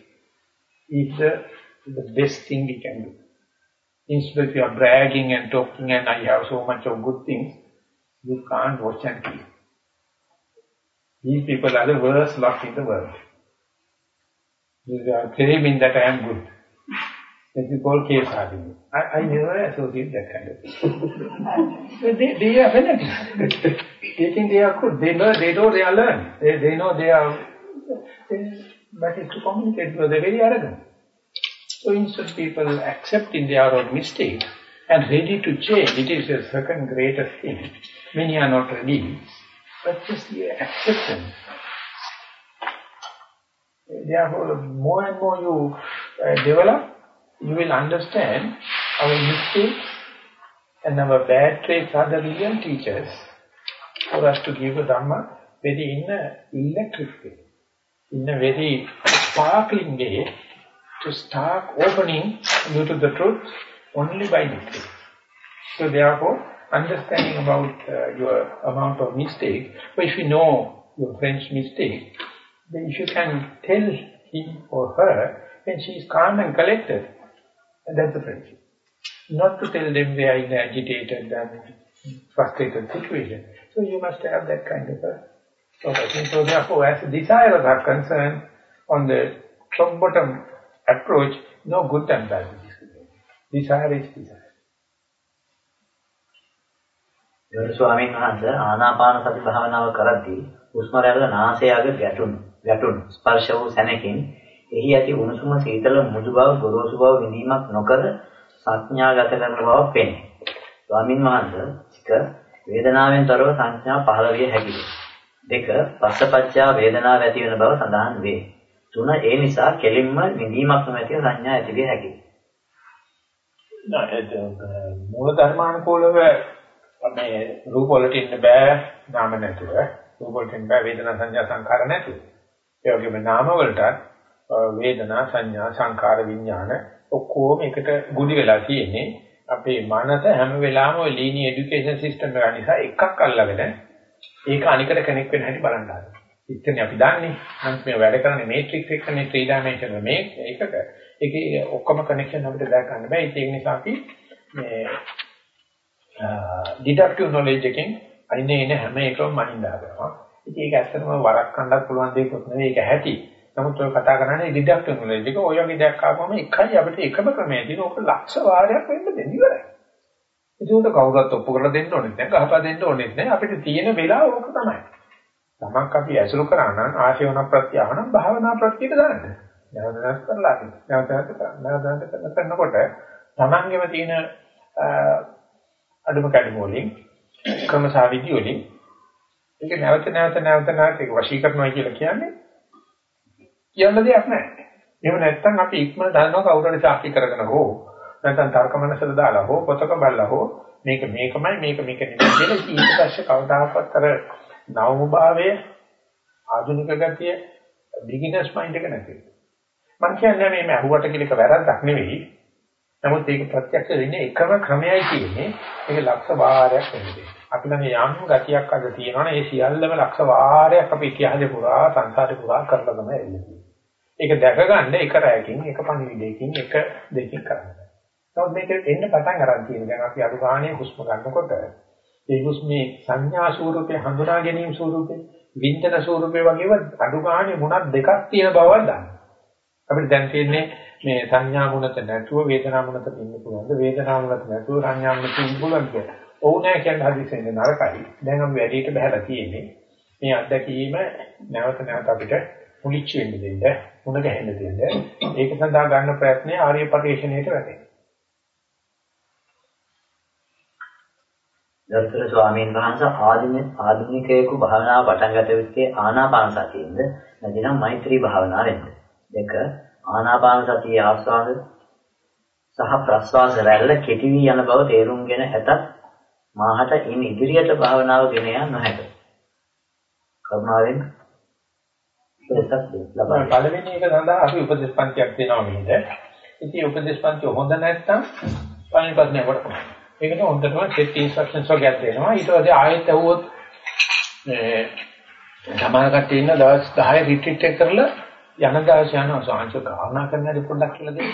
is the, the best thing we can do. Instead of you are bragging and talking and I have so much of good things, you can't watch and keep. These people are the worst lot in the world. They are claiming that I am good. That is called case hardening. I, I never associate that kind of thing. they, they are fanatics. they think they are good. They know they know they are learned. They, they know they are... They, but it's to communicate because they're very arrogant. So instead people accepting their own mistake and ready to change, it is a second greatest thing. Many are not ready, but just the acceptance. Therefore, more and more you uh, develop, you will understand our mistakes and our bad traits are the real teachers for us to give a Dhamma very in a electric way, in a very sparkling way, to start opening you to the truth only by mistake. So therefore, understanding about uh, your amount of mistake, but if you know your friend's mistake, then if you can tell him or her, then she is calm and collected, that's the friendship. Not to tell them they are in an agitated and frustrated situation. So you must have that kind of a. So therefore, as desires are concerned, on the top bottom approach, no good and bad Desire is desire. ස්වාමීන් වහන්සේ ආනාපාන සති භාවනාව කරද්දී හුස්ම රැල්ල නාසය අග ගැටුණු ගැටුණු ස්පර්ශ වූ සැනකින් එහි ඇති උණුසුම සීතල මුදු බව ගොරෝසු බව විඳීමක් නොකර සංඥාගත කරන බව පෙනේ. ස්වාමීන් වහන්සේ එක වේදනාවෙන් තොරව සංඥා පහළ විය හැකියි. දෙක පස්සපච්චා වේදනාව ඇති වෙන බව සඳහන් වේ. තුන ඒ නිසා කෙලින්ම නිදීමක් නොමැති සංඥා ඇතිවිය හැකියි. නේද මූල ධර්මානුකූලව මේ රූප වලට ඉන්න බෑ නාම නැතුව. රූප වලට ඉන්න බෑ වේදනා සංඥා සංකාර නැතුව. ඒ වගේම නාම වලට වේදනා සංඥා සංකාර විඥාන ඔක්කොම එකට ගොඩි වෙලා තියෙන්නේ. අපේ මනස හැම වෙලාවෙම ඔය ලීනි এডুকেෂන් සිස්ටම් එක නිසා එකක් අල්ලගෙන ඒක අනිකට කනෙක්ට් වෙන හැටි බලන්න ආවා. ඉතින් අපි දන්නේ නම් මේ වැඩ කරන්නේ මේට්‍රික්ස් එක මේ 3 dimensional මේ ඒකක ඒකේ ඔක්කොම කනෙක්ෂන් අපිට දැක ගන්න බෑ. ඒක නිසා අපි මේ ඩිඩක්ටිව් නොලෙජ් එකෙන් අයිනේ එන හැම එකම මනින්න හදනවා. ඉතින් ඒක ඇත්තටම වරක් කන්නත් පුළුවන් දෙයක් නෙවෙයි ඒක ඇති. නමුත් ඔය කතා කරන්නේ ඩිඩක්ටිව් නොලෙජ් එක. ඔය වගේ දෙයක් ආවම එකයි අපිට එකම ක්‍රමය තියෙන ඕක ලක්ෂ වාරයක් වෙන්න දෙන්න ඉවරයි. ඒකට කවුරුත් ඔප්පු කරලා දෙන්න ඕනෙත් නැහැ. ගහපා දෙන්න ඕනෙත් නැහැ. අපිට තියෙන වෙලාව ඕක තමයි. තමක් අපි ඇසුරු කරා නම් ආශේවන ප්‍රත්‍යාවන භාවනා ප්‍රත්‍යට දාන්න. නැවතත් කරලා නැවතත් නැවතත් කරනකොට තමන්ගෙම තියෙන අඩුම කැඩුම වලින් ක්‍රමසාවිදි වලින් ඒක නැවත නැවත නැවත නැවත ඒක වශී කරනවා කියලා කියන්නේ කියන්න දෙයක් නැහැ. එහෙම නැත්නම් අපි ඉක්මන දන්නවා කවුරු හරි සාක්ෂි කරගෙන හෝ නැත්නම් තර්කමනසල දාලා හෝ පොතක බලලා හෝ මේක මේකමයි මේක මේක නෙමෙයි කියලා ඊට පස්සේ කවදාකවත් අර නවම භාවය ආධුනික ගතිය බිග්ිනර්ස් මයින්ඩ් එක නැති. මම කියන්නේ මේ අහුවට කියලා එක වැරද්දක් නෙවෙයි. නමුත් ඒක ප්‍රත්‍යක්ෂ වෙන්නේ එකම ක්‍රමයයි තියෙන්නේ. ඒක ලක්ෂ වාරයක් වෙන්නේ. අපි ළඟ යම් ගතියක් අද තියෙනවනේ ඒ සියල්ලම ලක්ෂ වාරයක් අපි ඉතිහාසෙ පුරා සංසාරේ පුරා කරලා තමයි එන්නේ. ඒක දැක ගන්න එක රැයකින් එක පණිවිඩයකින් එක දෙකකින් කරන්නේ. නමුත් මේක එන්න පටන් ගන්න තියෙන දැන් අපි අඩු ගානේ හුස්ම ගන්නකොට ඒ හුස්මේ සංඥා ස්වරූපේ හඳුනා ගැනීම ස්වරූපේ වින්දන ස්වරූපේ වගේම අඩු ගානේ මුණක් දෙකක් තියෙන බවක් ගන්න. අපිට දැන් තියෙන්නේ මේ සංඥා මුණත නැතුව වේදනා මුණත ඉන්න පුළුවන්ද වේදනා මුණත නැතුව සංඥා මුණත ඉන්න පුළුවන්ද ඕනෑ කියන හදිස්සියෙන් නරකයි. දැන් අපි වැඩිට බහැලා තියෙන්නේ මේ අත්දැකීම නැවත නැවත අපිට මුලිච්ච වෙන්න දෙන්න, මුණ ගැහෙන්න දෙන්න. ඒක සඳහා ගන්න ප්‍රයත්නය ආර්ය පරිශ්‍රණයට වැටෙනවා. දර්ශන ස්වාමීන් වහන්සේ ආධුනික ආධුනිකයෙකු භාවනාව පටන් ගත යුත්තේ ආනාපාන සතියෙන්ද? නැතිනම් මෛත්‍රී භාවනාවෙන්ද දෙක ආනාපාන සතියේ ආස්වාද සහ ප්‍රස්වාස රැල්ල කෙටි වී යන බව තේරුම්ගෙන ඇතත් මාහට ඉන් ඉදිරියට භාවනාව ගෙන යා නොහැක. කරුණාවෙන් පළවෙනි එක සඳහා අපි උපදේශ පන්තියක් දෙනවා නේද? ඉතින් උපදේශ පන්තිය හොඳ නැත්නම් පළවෙනි ප්‍රශ්නේ කොට ඒකට හොඳටම set instructions වගේක් දෙනවා. ඊට පස්සේ ආයෙත් ඇහුවොත් මේ සමාන කට්ටිය ඉන්න දවස් 10 රිට්‍රීට් එක කරලා යන දවස් යනවා සාංශ භාවනා කරන්න පොඩ්ඩක් කියලා දෙන්න.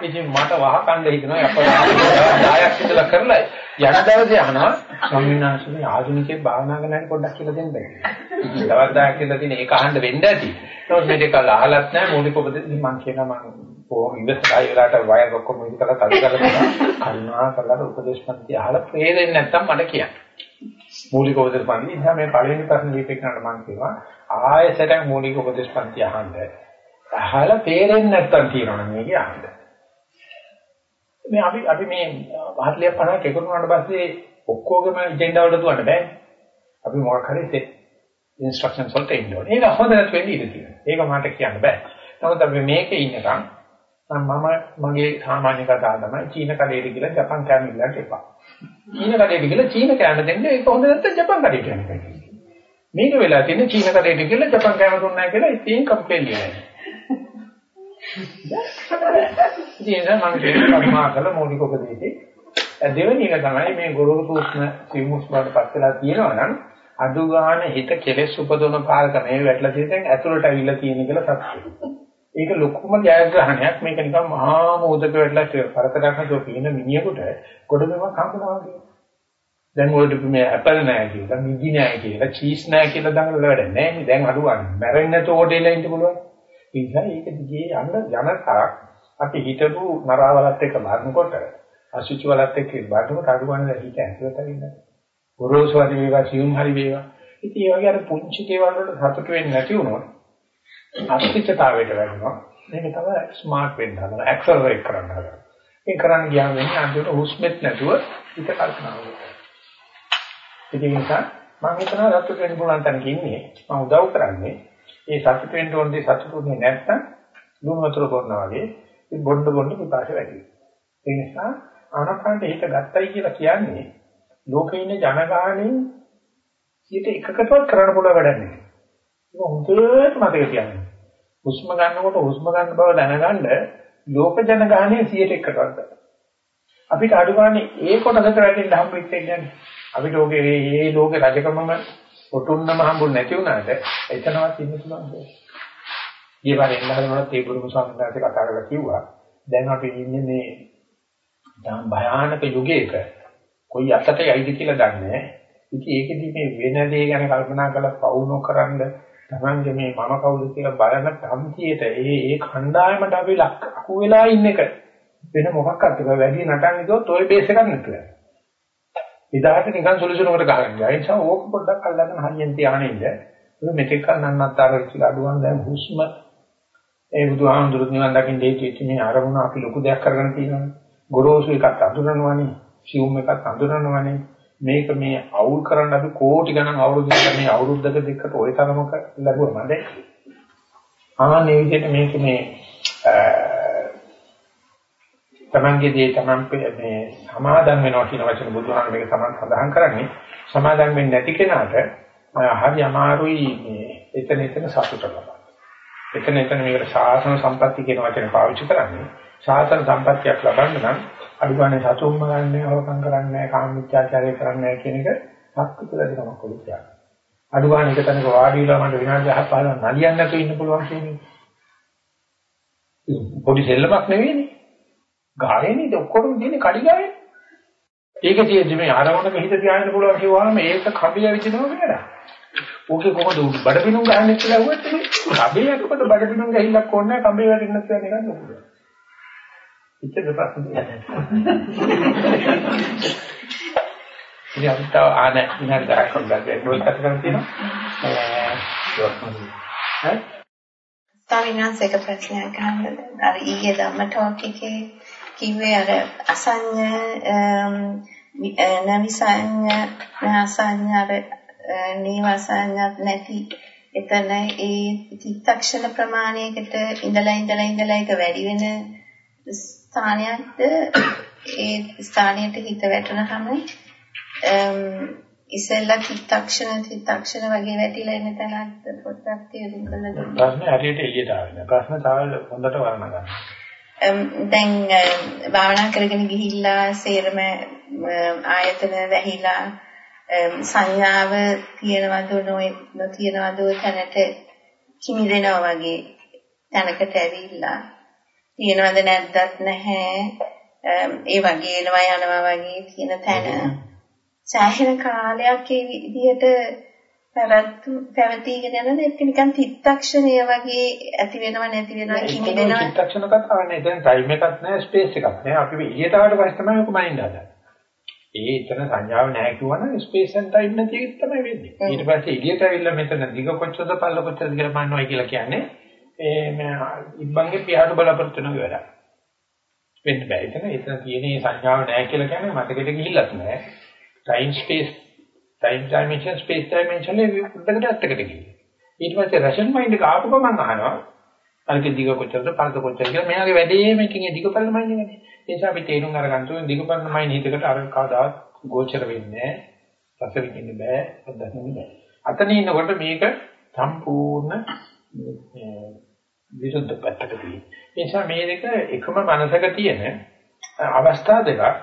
ඉතින් මට වහකණ්ඩ හිතනවා අපරාධයක් 10ක් ඉඳලා කරලා යන දවසේ අහනවා ස්වාමීන් වහන්සේ ආධුනිකයෙක් භාවනා කරන්න පොඩ්ඩක් කියලා දෙන්න බැහැ. ඉතින් දවස් 10ක් කියලා තියෙන ඒක අහන්න වෙන්න ඇති. ඒත් මේ දෙක අහලත් නැහැ මූලික උපදෙස් මම කියනවා මම කොහොම ඉවසලා වෙලාවට වයර් ඔක්කොම ඉදලා තද කරලා කල්නා කරලා උපදේශ පන්ති අහලා ප්‍රේරෙන්නේ නැත්තම් මට කියන්න. මූලික උපදේශ පන්ති නිසා මේ පළවෙනි ප්‍රශ්න දීපේකනට මම කියනවා ආයෙසට මූලික උපදේශ පන්ති අහන්න. අහලා තේරෙන්නේ නැත්තම් කියනවනේ මේක අහන්න. මේ අපි අපි මේ 40 50 එකතු වුණාට පස්සේ ඔක්කොගේම එජෙන්ඩා වලට දුවන්න බෑ. අපි මොකක් හරි සෙට් ඉන්ස්ට්‍රක්ෂන්ස් වලට එන්න ඕනේ. ඒක හොඳ නැත් වෙන්නේ ඉඳී තියෙනවා. ඒක මට කියන්න බෑ. නමුත් අපි මේකේ ඉන්නකම් මම මගේ සාමාන්‍ය කතාව තමයි චීන කඩේට ගිහලා ජපන් කෑම ඉල්ලන්න එපා. චීන කඩේට ගිහලා චීන කෑම දෙන්න ඒක හොඳ නැත්නම් ජපන් කඩේට යන්න බෑ. මේක වෙලා තියෙන්නේ චීන කඩේට ගිහලා ජපන් කෑම දුන්නා කියලා ඉතින් කම්ප්ලේන් ලියනවා. ඉතින් මම කියන්නේ කර්මා කළ මූලික උපදේශේ දෙවෙනි එක තමයි මේ ගුරු සූක්ෂම සිමුස් බවට පත් වෙලා තියෙනවා නම් අඩු ගන්න හිත කෙලෙස් උපදවන පාරක මේ වැටලා තියෙන ඇතුළට අවිලා තියෙන කියලා සත්‍යයි. ඒක ලොකුම ජයග්‍රහණයක් මේක නිකන් මහා මොහොතක වැටලා පරතරක්නතෝ කියන මිනිහෙකුට ගොඩබිමක් හම්බුනවා කියන්නේ. දැන් ඔය මේ ඇපල් නැහැ කියලා, මිදි නැහැ කියලා, චීස් නැහැ කියලා දඟලලා වැඩ නැහැ. දැන් අඩුවන්නේ. මැරෙන්නේ නැතුව ඕඩේලා ඉන්න පුළුවන්. ඒ නිසා ඒක දිගේ යන්න යනකක් අපි හිතපු නරාවලත් එක්ක බලනකොට අසුචි වලත් එක්ක බලනකොට අඩුවන්නේ හිත ඇතුළට වෙන්නේ. ගොරෝසු හරි වේවා, සියුම් හරි වේවා. ඉතින් ඒ වගේ අර පුංචි දේවල් වලට සතුට වෙන්නේ නැති වුණොත් අස්තිත්‍යතාවයට වැටෙනවා. මේක තමයි ස්මාර්ට් වෙන්න හදන, ඇක්සලරේට් කරන්න හදන. ඒ කරන්න ගියාම වෙන්නේ අන්තිමට හුස්මෙත් නැතුව හිත කල්පනා කරනවා. ඒ නිසා මම හිතනවා සතුට වෙන්න පුළුවන් තැනක ඉන්නේ. මම උදව් කරන්නේ ඒ සතුට වෙන්න ඕනේ සතුටුනේ නැත්තම් දුම් වතුර කරනවා වගේ ඒ බොණ්ඩ බොණ්ඩ පිපාසය වැඩි ඒ නිසා ආනපානට හිත ගත්තයි කියලා කියන්නේ ලෝකේ ඉන්න ජනගහණයෙන් ඊට එකකටවත් කරන්න පුළුවන් වැඩක් නෙවෙයි. ඒක හොඳට මතක තියාගන්න. හුස්ම ගන්නකොට හුස්ම ගන්න බව දැනගන්න ලෝක ජනගහණය 100ටකටවත් බෑ. අපිට අඩු ගන්න ඒ කොටසට වැටෙන්න හම්බෙච්ච එක කියන්නේ අපිට ඕකේ මේ ලෝකේ රජකමම ඔටුන්නම හම්බුනේ නැති වුණාට එතනවත් ඉන්න පුළුවන් දෙයක්. ඊවර එන්න හදනකොට ඒ බුදුම ස්වාමීන් වහන්සේ කතා කරලා කිව්වා දැන් අපි ඉන්නේ මේ දැන් භයානක යුගයක කොයි අතට යයිද කියලා දන්නේ නැහැ. ඉතින් ඒකෙදි මේ වෙන දේ ගැන කල්පනා කරලා පවුනො කරන්න තමන්ගේ මේ මම කවුද කියලා බලන සම්තියට ඒ ඒ කණ්ඩායමට අපි ලක් අකු වෙලා ඉන්න එක වෙන මොකක්වත් වැඩි නටන්නේ කිව්වොත් ඔය බේස් එකක් නැතුව. ඉදාට නිකන් සොලියුෂන් එකට ගහන්න. ඒ නිසා ඕක පොඩ්ඩක් අල්ලගෙන හරියෙන් තියාගෙන ඉන්න. ඒක මෙතෙක් කල නන්නත්තර කියලා අඩුවන් දැන් හුස්ම ඒ බුදුහාමුදුරුවෝ නිවන් දකින්න හේතු මේ අරමුණ අපි ලොකු දෙයක් කරගෙන තියෙනවානේ. ගොරෝසු එකක් අඳුරනවානේ. සියුම් එකක් අඳුරනවානේ. මේක මේ අවුල් කරන්න අපි කෝටි ගණන් අවුරුදු මේ අවුරුද්දක දෙකකට ওই තරමක ලැබුවා මම දැන්. ආන්නේ විදිහට මේක මේ තමන්ගේ දේ තමන් මේ සමාදම් වෙනවා කියන වචන බුදුහාම මේක තමන් සඳහන් කරන්නේ සමාදම් වෙන්නේ නැති කෙනාට හරි අමාරුයි මේ එතන එතන සතුට ලබන්න. එතන එතන මේකට ශාසන සම්පatti කියන වචනේ පාවිච්චි කරන්නේ ශාසන සම්පත්තියක් ලබන්න නම් අනිවාර්යයෙන් සතුම්ම ගන්නෑ, අවකම් කරන්නේ, කාම මිත්‍යාචාරය කරන්නේ කියන එක සත්‍ය කියලා දෙනමක් කොලියා. අඩුවාන එක තැනක වාඩි වෙලා මට විනාඩි 10ක් 15ක් නලියන්න නැතුව ඉන්න පුළුවන් කියන්නේ. පොඩි සෙල්ලමක් නෙවෙයිනේ. ගායනේ ඔක්කොම දෙන්නේ කඩි ගායනේ. ඒක තියෙද්දි මේ ආරවණක හිත තියාගෙන පුළුවන් කිව්වම ඒක කබිය විදිනවා නේද? ඕකේ කොහොමද බඩ පිණුම් ගහන්නේ කියලා ඇහුවත් මේ කබේ යකට බඩ පිණුම් ගහින්නක් ඕනේ නැහැ කබේ වැටෙන්න නැත්නම් නිකන් නුඹුවා. ඉච්ඡද ප්‍රශ්න ඉතින් අපිට ආන විනාඩි 10ක් වගේ ඩෝල් කතා කරලා තියෙනවා. ස්වාමීන් එක ප්‍රශ්නයක් අහන්න. අර ඊයේ ධම්ම ටෝක් එකේ කිව්වේ අර අසඤ්ඤ නවිසඤ්ඤ නසඤ්ඤ අර නීවසඤ්ඤත් නැති එතන ඒ චිත්තක්ෂණ ප්‍රමාණයකට ඉඳලා ඉඳලා ඉඳලා ඒක වැඩි වෙන ස්ථානයක්ද ඒ ස්ථානයට හිත වැටුනහම ඉස්සෙල්ලා චිත්තක්ෂණ චිත්තක්ෂණ වගේ වැටිලා එන තැනත් පොඩ්ඩක් තේරුම් ගන්න දුන්න. ප්‍රශ්න හරියට එළියට ආවේ. ප්‍රශ්න තාම හොඳට වර්ණ ගන්න. දැන් භාවනා කරගෙන ගිහිල්ලා සේරම ආයතන වැහිලා සංඥාව තියෙනවද නොතියනවද තැනට කිමිදෙනවා වගේ තැනකට ඇවිල්ලා තියෙනවද නැද්දත් නැහැ. ඒ වගේ එනවා යනවා වගේ තියෙන තැන. සෑහෙන කාලයක් ඒ විදිහට පැවැත්තු පැවතීගෙන යනද ඒක නිකන් චිත්තක්ෂණය වගේ ඇති වෙනව නැති වෙනව කිමිදෙනවා? චිත්තක්ෂණ කතාවක් නෑ. එතන ටයිම් එකක් නෑ ස්පේස් එකක් නෑ. අපි එළියට ආවට පස්සේ තමයි ඔක මයින්ඩ් හදන්නේ. ඒ එතන සංඥාව නැහැ කියවනම් ස්පේස් ඇන්ඩ් ටයිම් නැති එක තමයි වෙන්නේ. ඊට පස්සේ එළියට ඇවිල්ලා මෙතන දිග කොච්චරද පල්ල කොච්චරද කියලා බලනවා කියලා කියන්නේ ඒ ඉබ්බන්ගේ පියාට බලාපොරොත්තු වෙන වැඩක් වෙන්න බෑ එතන එතන තියෙන සංඥාව නැහැ කියලා කියන්නේ මතකෙට ගිහිල්ලත් නෑ time space time dimension space dimension එකේ උඩකට ඇත්තකට ගිහින්. ඊට පස්සේ රෂන් මයින්ඩ් එක ආපු ගමන් අහනවා අරක දිග කොච්චරද පළද කොච්චරද කියලා මෙයාගේ වැඩේම එකකින් දිග පළල මයින්ඩ් එකනේ. ඒ නිසා අපි තේරුම් අරගන්න ඕනේ දිග පළල මයින්ඩ් හිතකට අර කවදාවත් ගෝචර වෙන්නේ නැහැ. රස විඳින්න බෑ, අත්දකින්න බෑ. අතන ඉන්නකොට මේක සම්පූර්ණ විරුද්ධ පැත්තකට තියෙනවා. ඒ නිසා මේ දෙක එකම මනසක තියෙන අවස්ථා දෙකක්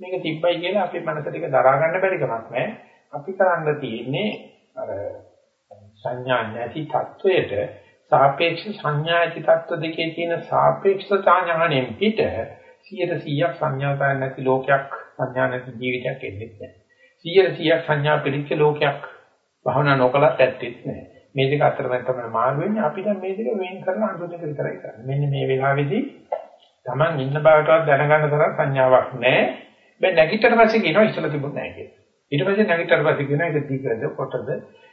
මේක තිබ්බයි කියලා අපේ මනස ටික දරා ගන්න බැරි කමක් නැහැ. අපි කරන්න තියෙන්නේ අර සංඥා නැති තත්වයට සාපේක්ෂ සංඥා ඇති තත්ත්ව දෙකේ තියෙන සාපේක්ෂතා ඥාණයෙන් පිට 100%ක් සංඥා නැති ලෝකයක් සංඥා නැති ජීවිතයක් එන්නේ නැහැ. 100%ක් සංඥා පිළිච්ච ලෝකයක් භවනා නොකලත් ඇත්තෙත් නැහැ. මේ දෙක අතර මම තමයි මාරු වෙන්නේ අපි දැන් මේ දෙක වෙන් කරලා අඳුන එක විතරයි කරන්නේ. මෙන්න මේ වෙලාවේදී Taman ඉන්න බවටවත් දැනගන්න තරම් සංඥාවක් නැහැ. බෑ නැගිටිට පස්සේ කියනවා ඉස්සලා තිබුණ නැහැ කියලා. ඊට පස්සේ නැගිටතර පස්සේ කියන එක දීකරද කොටද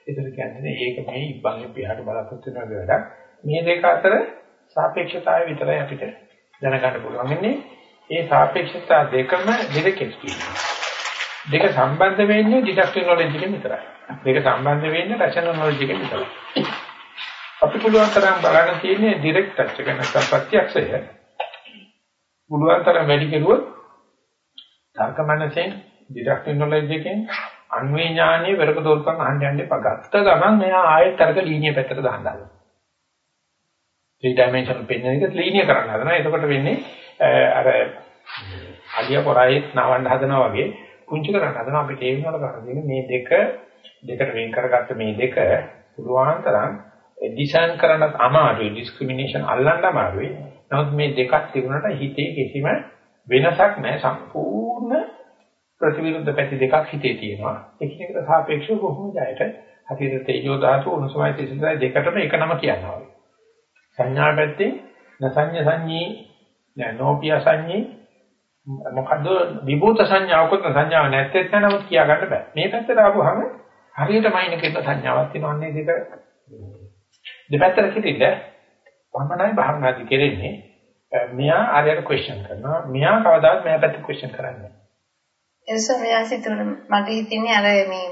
ඒතර කියන්නේ ඒක මේ ඉබ්බන්ගේ පියාට බලාපොරොත්තු වෙන වැඩක් මේ දෙක අතර සාපේක්ෂතාවය විතරයි අපිට දැනගන්න පුළුවන් ඉන්නේ ඒ සාපේක්ෂතා දෙකම දෙක දෙක සම්බන්ධ වෙන්නේ ඩිඩක්ටිව් නොලෙජ් එකෙන් විතරයි දෙක සම්බන්ධ වෙන්නේ රෂනල් නොලෙජ් එකෙන් විතරයි අපි පුළුවන් තරම් බලන්න තියෙන්නේ ඩිරෙක්ට් ටච් එක නැත්නම් ප්‍රත්‍යක්ෂය පුළුවන් තරම් වැඩි කෙරුවොත් තර්ක මනසෙන් ඩිඩක්ටිව් නොලෙජ් එකෙන් අන්වේ ඥානයේ වෙරක දොරකම් අහන්න යන්න එපා. ගත්ත ගමන් මෙයා ආයෙත් අරක ලීනිය පැත්තට දාන්න හදනවා. 3 dimensional පෙන්වන එක ලීනිය කරන්න හදනවා. එතකොට වෙන්නේ අර අලිය පොරායෙත් නවන්න හදනවා වගේ කුංචි කරන්න හදනවා. අපිට ඒ වෙනවල කරන්නේ මේ දෙක දෙකට වෙන් කරගත්ත මේ දෙක පුළුවන් තරම් ඩිසයින් කරන්න අමාරුයි. ඩිස්ක්‍රිමිනේෂන් අල්ලන්න අමාරුයි. නමුත් මේ දෙකක් තිබුණාට හිතේ කිසිම වෙනසක් නැහැ. සම්පූර්ණ ප්‍රතිවිරුද්ධ පැති දෙකක් හිතේ තියෙනවා. එකිනෙකට සාපේක්ෂව බොහොම ජයට හතිර තේජෝ ධාතු උණුසුමයි තිසිසයි දෙකටම එක නම කියනවා. සංඥා පැත්තේ නසඤ්ඤ සංඤී නෝපිය සංඤී මොකද්ද විභූත සංඥාවකුත් සංඥාවක් නැත්තේ නැනම කියා ගන්න බෑ. මේ පැත්තට ආවොහම හරියටම ඉන්න කෙන සංඥාවක් තියෙනවන්නේ දෙක දෙපැත්තට කිතිද පමණයි භාවනාදි කෙරෙන්නේ. මෙයා ආරයට ක්වෙස්චන් කරනවා. මෙයා කවදාවත් මෙයා පැත්ත ක්වෙස්චන් කරන්නේ නැහැ. එසොමයා සිතුන මගේ හිතන්නේ අර මේ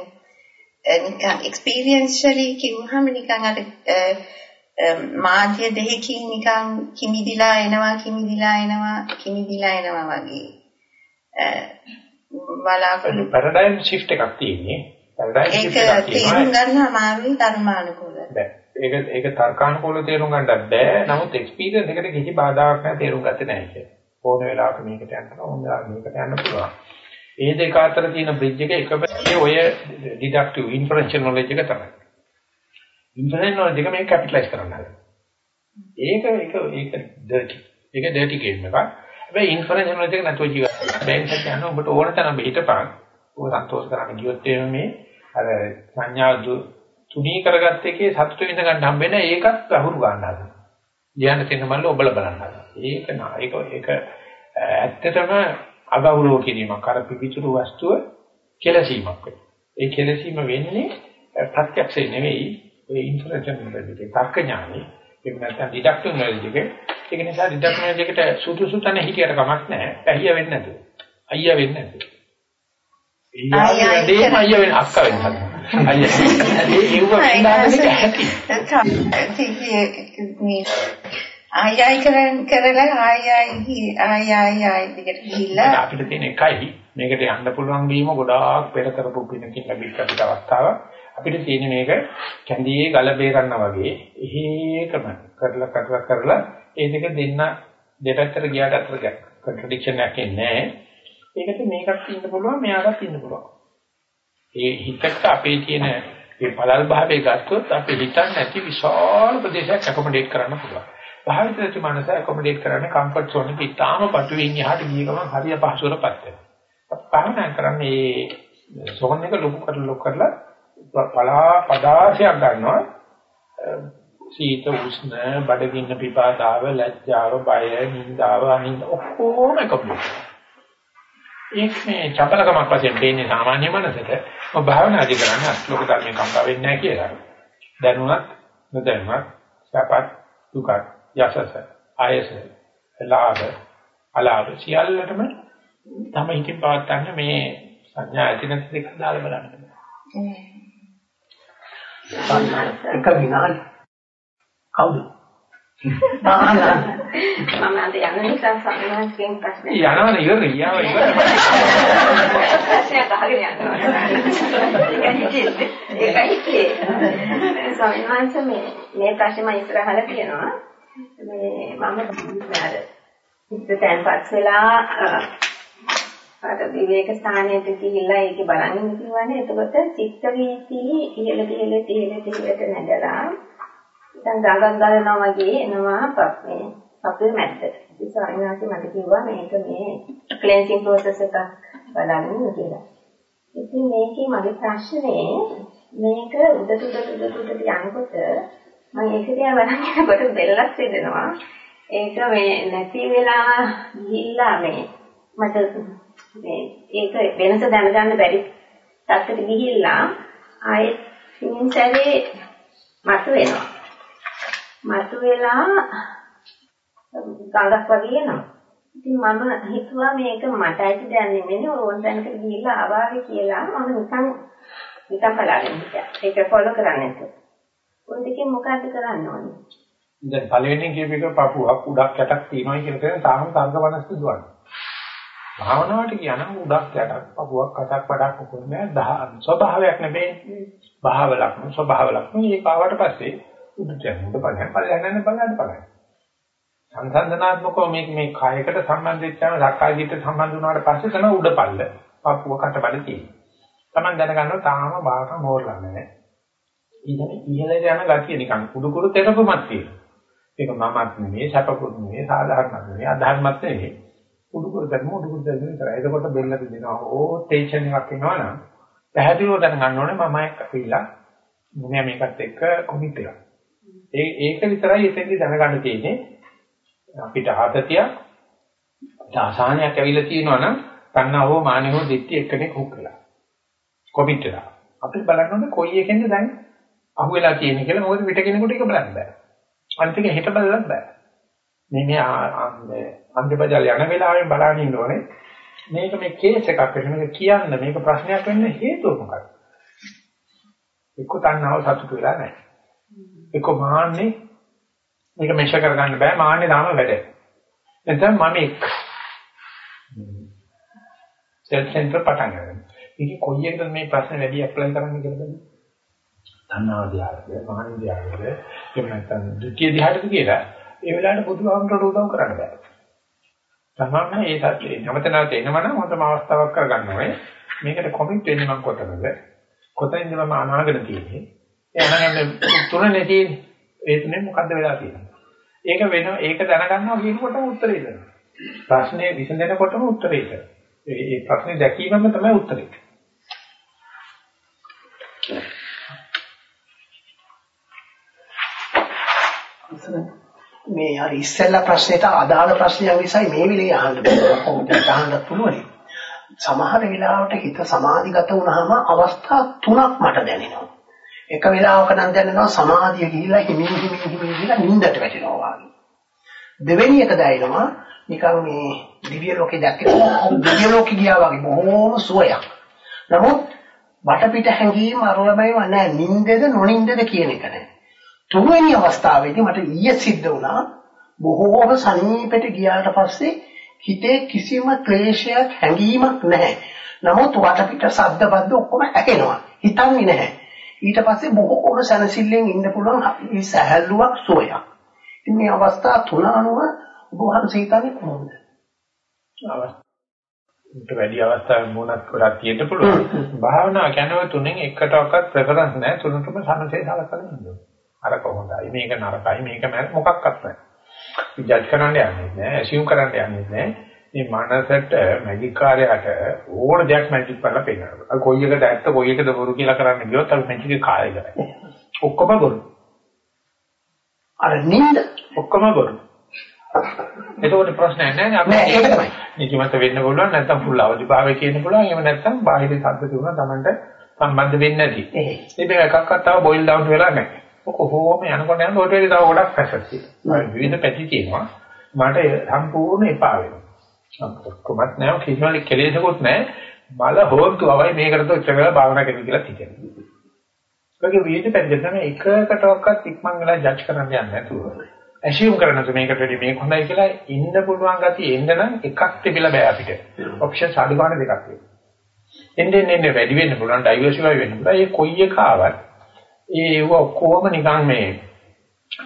නිකන් එක්ස්පීරියන්ෂලි කිව්වහම නිකන් අර මාධ්‍ය දෙකකින් නිකන් කිමිදිලා එනවා කිමිදිලා එනවා කිමිදිලා එනවා වගේ. බලාපොරොත්තු. පැරඩයිම් ෂිෆ්ට් එකක් තියෙන්නේ. පැරඩයිම් ෂිෆ්ට් එකක් තියෙනවා. ඒක තේරුම් ගන්න අමාරුයි ධර්මානුකූල ඒක ඒක තර්කානුකූල තේරුම් ගන්නත් බෑ. නමුත් එක්ස්පීරියන්ස් එකට කිසි බාධාවක් නැහැ තේරුම් ගත්තේ නැහැ කියලා. ඕන වෙලාවක මේකට යන්න ඕන මේකට යන්න පුළුවන්. ඒ දෙක අතර තියෙන බ්‍රිජ් එක එකපැත්තේ ඔය ඩිඩක්ටිව් ඉන්ෆරෙන්ෂල් නොලෙජ් එක තමයි. ඉන්ෆරෙන්ෂල් නොලෙජ් එක මේක කැපිටලයිස් කරන්න හදනවා. ඒක ඒක ඒක ඩර්ටි. ඒක ඩර්ටි ගේම් එකක්. හැබැයි ඉන්ෆරෙන්ෂල් නොලෙජ් එක නැතුව ජීවත් වෙන්න. බැංක් එකේ යන ඔබට ඕන තරම් හිටපන්. ඔබ සන්තෝෂ කරන්න ගියොත් මේ අර සංඥා තුනී කරගත්ත එකේ සතුට විඳ ගන්න හම්බෙන ඒකත් අහුරු ගන්න හදනවා. ධ්‍යාන තෙන්න මල්ල ඔබල බලන්න හදනවා. ඒක නා ඒක ඒක ඇත්තටම අගෞරව කිරීමක් අර පිවිතුරු වස්තුව කෙලසීමක් වෙනවා. ඒ කෙලසීම වෙන්නේ ප්‍රත්‍යක්ෂේ නෙවෙයි ඒ ඉන්ෆරෙන්ෂන් වලදී තර්ක ඥානෙ ඒක නැත්නම් ඩිඩක්ටිව් නොලෙජ් එක. ඒක නිසා ඩිඩක්ටිව් නොලෙජ් එකට සුදුසු තැන හිටියට කමක් නැහැ. අයියා වෙන්නේ නැතුව. අයියා වෙන්නේ නැතුව. අයියා වැඩේම අයියා වෙන අක්කා වෙන්න. අයියා ඒ ඒව ඉඳන් ආයයි කරලා ආයයි ආයයි ආයයි දිගට ගිහිල්ලා අපිට තියෙන එකයි මේකට යන්න පුළුවන් වීම ගොඩාක් පෙර කරපු පිනකින් ලැබිච්ච අපිට අවස්ථාවක් අපිට තියෙන මේක කැඳියේ ගල බේරන්නා වගේ එහෙකම කරලා කරලා කරලා ඒ දෙක දෙන්න දෙපැත්තට ගියාට අතර කන්ට්‍රඩික්ෂන් එකක් එන්නේ ඒකට මේකත් ඉන්න පුළුවන් මෙයාටත් ඉන්න පුළුවන්. ඒ හිතට අපේ තියෙන මේ පළල් භාවයේ ගත්තොත් අපි හිතන්නේ නැති විශාල ප්‍රදේශයක් ඇකොමඩේට් කරන්න පුළුවන්. භාවිතච්ච මනස ඇකොමඩේට් කරන්නේ කම්ෆර්ට් සෝන් එකේ ඉතාලම පටුවෙන් එහාට ගිය ගමන් හරිය පහසුවටපත් වෙනවා. භාවනා කරන්නේ මේ සෝන් එක ලොකු කරලා ලොකු කරලා පලා පදාසයක් ගන්නවා. සීත උෂ්ණ බඩගින්න පිපාසාව ලැජ්ජාව බය නිന്ദාව අනින්ද ඔක්කොම එකතු ඒක මේ චපලකමක් වශයෙන් දෙන්නේ සාමාන්‍ය මනසට ඔබ භාවනාදි කරන්නේ අස්ලෝක ධර්මේ කම්පා වෙන්නේ නැහැ කියලා. දැනුණත් නොදැනුණත් සපත් දුක යසස ආයස ලාභ අලාභ සියල්ලටම තම හිතින් පවත්තන්න මේ සංඥා ඇති නැති දෙක දාලා බලන්න. එක විනාඩි කවුද? මම අද යන නිසා සම්මානයෙන් ප්‍රශ්න යනවනේ ඉවර යාව ඉවර. ප්‍රශ්නයක් අහගෙන යනවා. ඒකයි වහන්සේ මේ මේ ප්‍රශ්නේ මම ඉස්සරහට කියනවා. මේ මම ඉස්ස තැන්පත් වෙලා අර විවේක ස්ථානයට ගිහිල්ලා ඒකේ බලන්න කිව්වනේ. එතකොට චිත්ත වීති ඉහළ ඉහළ ඉහළ ඉහළට නැගලා දැන් ගඟක් ගලනවා වගේ එනවා මේ අපේ මැද්දට. ඉතින් සාමාන්‍යයෙන් මට කිව්වා මේක මේ ක්ලෙන්සිං ප්‍රොසෙස් එකක් බලන්න කියලා. ඉතින් මේකේ මගේ ප්‍රශ්නේ මේක උඩට උඩට උඩට උඩට යනකොට මම ඒක දිහා බලන් යනකොට බෙල්ලක් සිදෙනවා. ඒක මේ නැති වෙලා ගිහිල්ලා මේ මට මේ ඒක වෙනස දැනගන්න බැරි තත්ත්වයට ගිහිල්ලා ආයෙත් සිං සැරේ මතු වෙනවා. මතු වෙලා ගඟක් වගේ එනවා. ඉතින් මම හිතුවා මේක මට ඇති දැන් නෙමෙයි ඕන තැනකට ගිහිල්ලා ආවාගේ කියලා මම නිකන් නිකන් බලාගෙන හිටියා. ඒක ෆලෝ කරන්නේ නැතුව. ඔය දෙකෙන් මොකද්ද කරන්න ඕනේ? දැන් පළවෙනි කියප එක පපුවක් උඩක් යටක් තියෙනවා කියන එක තාම තර්ක වනස් දුවන්නේ. භාවනාවට කියනනම් උඩක් යටක් පපුවක් අටක් වඩක් කොහොමද ස්වභාවයක් නෙමෙයි. භාව ලක්ෂණ ස්වභාව ලක්ෂණ ඒක ආවට පස්සේ උඩට යන්න බලන්න බලන්න යන්න බලන්න බලන්න. සංසන්දනාත්මකව මේ මේ කායයකට සම්බන්ධ වෙච්චාම සක්කාය දිට්ඨියට සම්බන්ධ වුණාට පස්සේ තමයි උඩපල්ල පපුව කටබඩ තියෙන්නේ. Taman දැනගන්නවා තාම බාහක මෝරලා නැහැ. ඉතින් ඉහළට යන ගතිය නිකන් කුඩු කුඩු තෙරපුමක් තියෙනවා. ඒක මමත් නෙමෙයි සැපකුත් නෙමෙයි සාධාරණත් නෙමෙයි අධර්මත් නෙමෙයි. කුඩු කුඩු ධර්ම උඩු කුඩු ධර්ම විතරයි. එතකොට බෙල්ල දෙනවා. ඕ ටෙන්ෂන් එකක් එනවනම් පැහැදිලිව දැනගන්න ඕනේ මම ඇවිල්ලා මම මේකත් එක්ක කොමිට් එකක්. ඒ ඒක විතරයි එතෙන්දි දැනගන්න තියෙන්නේ. අපිට ආතතියක් ආසානයක් ඇවිල්ලා තියෙනවා නම් තණ්හාවෝ මානෙහෝ දෙත්‍ය එක්කෙනෙක් හුක් වෙලා. කොමිට් වෙලා. අපි බලන්න ඕනේ කොයි එකෙන්ද දැන් අහුවෙලා තියෙන්නේ කියලා මොකද පිට කෙනෙකුට ඒක බලන්න බෑ. අනිත් එක හිත බලලත් බෑ. මේ මේ අන්තිබජල් යන වෙලාවෙන් බලන්න ඉන්න ඕනේ. මේක මේ කේස් එකක් වෙන කියන්න මේක ප්‍රශ්නයක් වෙන්න හේතුව මොකක්ද? එක්ක තණ්හාව සතුට වෙලා නැහැ. එක්ක මාන්නේ මේක මෙෂ කරගන්න බෑ මාන්නේ තාම වැඩ. එතන මම එක් සෙල්ෆ් සෙන්ටර් පටන් ගන්නවා. ඒක කොයි එකද මේ ප්‍රශ්නේ වැඩි ඇප්ලයි කරන්න කියලා බලන්න. තණ්හාව දිහාට, මාන දිහාට, එහෙම නැත්නම් ද්විතීය දිහාටද කියලා ඒ වෙලාවට බුදුහාමරට උදව් කරන්න බෑ. තමන්න ඒ සත්‍යය නැවත නැවත එනවනම් හොඳම අවස්ථාවක් කරගන්න ඕනේ. මේකට කොමිට් වෙන්නේ මම කොතනද? කොතනින්ද මම අනාගෙන තියෙන්නේ? ඒ අනාගන්න තුනනේ තියෙන්නේ. ඒ තුනේ මොකද්ද වෙලා තියෙන්නේ? ඒක වෙන ඒක දැනගන්නවා කියනකොටම උත්තරේ දෙනවා. ප්‍රශ්නේ විසඳනකොටම උත්තරේ දෙනවා. ඒ ප්‍රශ්නේ දැකීමම තමයි උත්තරේ. මේ හරි ඉස්සෙල්ලා ප්‍රශ්නෙට අදාළ ප්‍රශ්නයක් නිසායි මේ විලේ අහන්න බෑ. කොහොමද අහන්න පුළුවන්. සමහර වෙලාවට හිත සමාධිගත වුණාම අවස්ථා තුනක් මට දැනෙනවා. එක වෙලාවක නම් දැනෙනවා සමාධිය ගිහිල්ලා හිමින් හිමින් හිමින් ගිහිල්ලා නිින්දට වැටෙනවා වගේ. දෙවෙනි එක දැනෙනවා නිකන් මේ දිව්‍ය ලෝකේ දැක්කේ දිව්‍ය ලෝකේ ගියා වගේ බොහෝම සුවයක්. නමුත් වටපිට හැංගීම් අරලමයි නැහැ නිින්දද නොනිින්දද කියන එක නෑ. තුන්වෙනි අවස්ථාවේදී මට ඊයේ සිද්ධ වුණා බොහෝම සනීපෙට ගියාට පස්සේ හිතේ කිසිම ක්ලේශයක් හැඟීමක් නැහැ. නමුත් වටපිට ශබ්ද බද්ද ඔක්කොම ඇහෙනවා. හිතන්නේ නැහැ. ඊට පස්සේ බොහෝම සනසිල්ලෙන් ඉන්න පුළුවන් මේ සහැල්ලුවක් සෝයක්. ඉතින් මේ අවස්ථා තුන අනුව ඔබ වහන්සේ හිතන්නේ කොහොමද? අවස්ථාවට වැඩි අවස්ථාවක් මොනක් කරලා තියෙන්න පුළුවන්. භාවනාව කියන්නේ තුනෙන් එකටවත් ප්‍රෙෆරන්ස් නැහැ. තුනටම සමසේ සලකලා ඉන්නවා. අර කොහොමදයි මේක නරකයි මේක මොකක්වත් නැහැ. ජජ් කරන්න යන්නේ නැහැ, ඇසියුම් කරන්න යන්නේ නැහැ. මේ මනසට මැජික් කාර්යයට ඕන දෙයක් මැජික් කරලා පෙන්නනවා. අර කොයි එකද ඇත්ත කොයි එකද බොරු කියලා කරන්න ගියොත් අර මැජික් එක කාය කරයි. ඔක්කොම බොරු. අර නින්ද ඔක්කොම බොරු. එතකොට ප්‍රශ්නයක් නැහැ අපි නෑ ඒක තමයි. නිදිමත වෙන්න පුළුවන් නැත්නම් ෆුල් අවදිභාවය කියන්න පුළුවන් එහෙම නැත්නම් බාහිර ශබ්ද තිබුණා Tamanට සම්බන්ධ වෙන්නේ නැති. ඒ මේ එකක්වත් තව බොයිල් ඩවුන් වෙලා නැහැ. කොහොම යනකොට යනකොට ඔය තව ගොඩක් පැසස් තියෙනවා. විවිධ පැති තියෙනවා. මට සම්පූර්ණ එපා වෙනවා. කොහොමත් නෑ කිසිම කෙලෙසකුත් නෑ. බල හොත්තුවයි මේකට උච්ච කරලා භාවනා කරන්න කියලා හිතෙනවා. ඒකේ විවිධ පැති තමයි එකකටවත් ඉක්මන් වෙලා ජජ් කරන්න යන්නේ නැතුව. ඇසියුම් කරනද මේකට වැඩි මේක හොඳයි කියලා ඉන්න පුළුවන් ගතිය එන්න නම් එකක් තිබිලා බෑ අපිට. ඔප්ෂන්ස් අඩු ගන්න දෙකක් තියෙනවා. එන්නේ එන්නේ වැඩි වෙන්න පුළුවන් ඩයිවර්සිෆයි වෙන්න පුළුවන්. ඒ කොයි එක ආවත් ඒව ඔක්කොම නිකන් මේ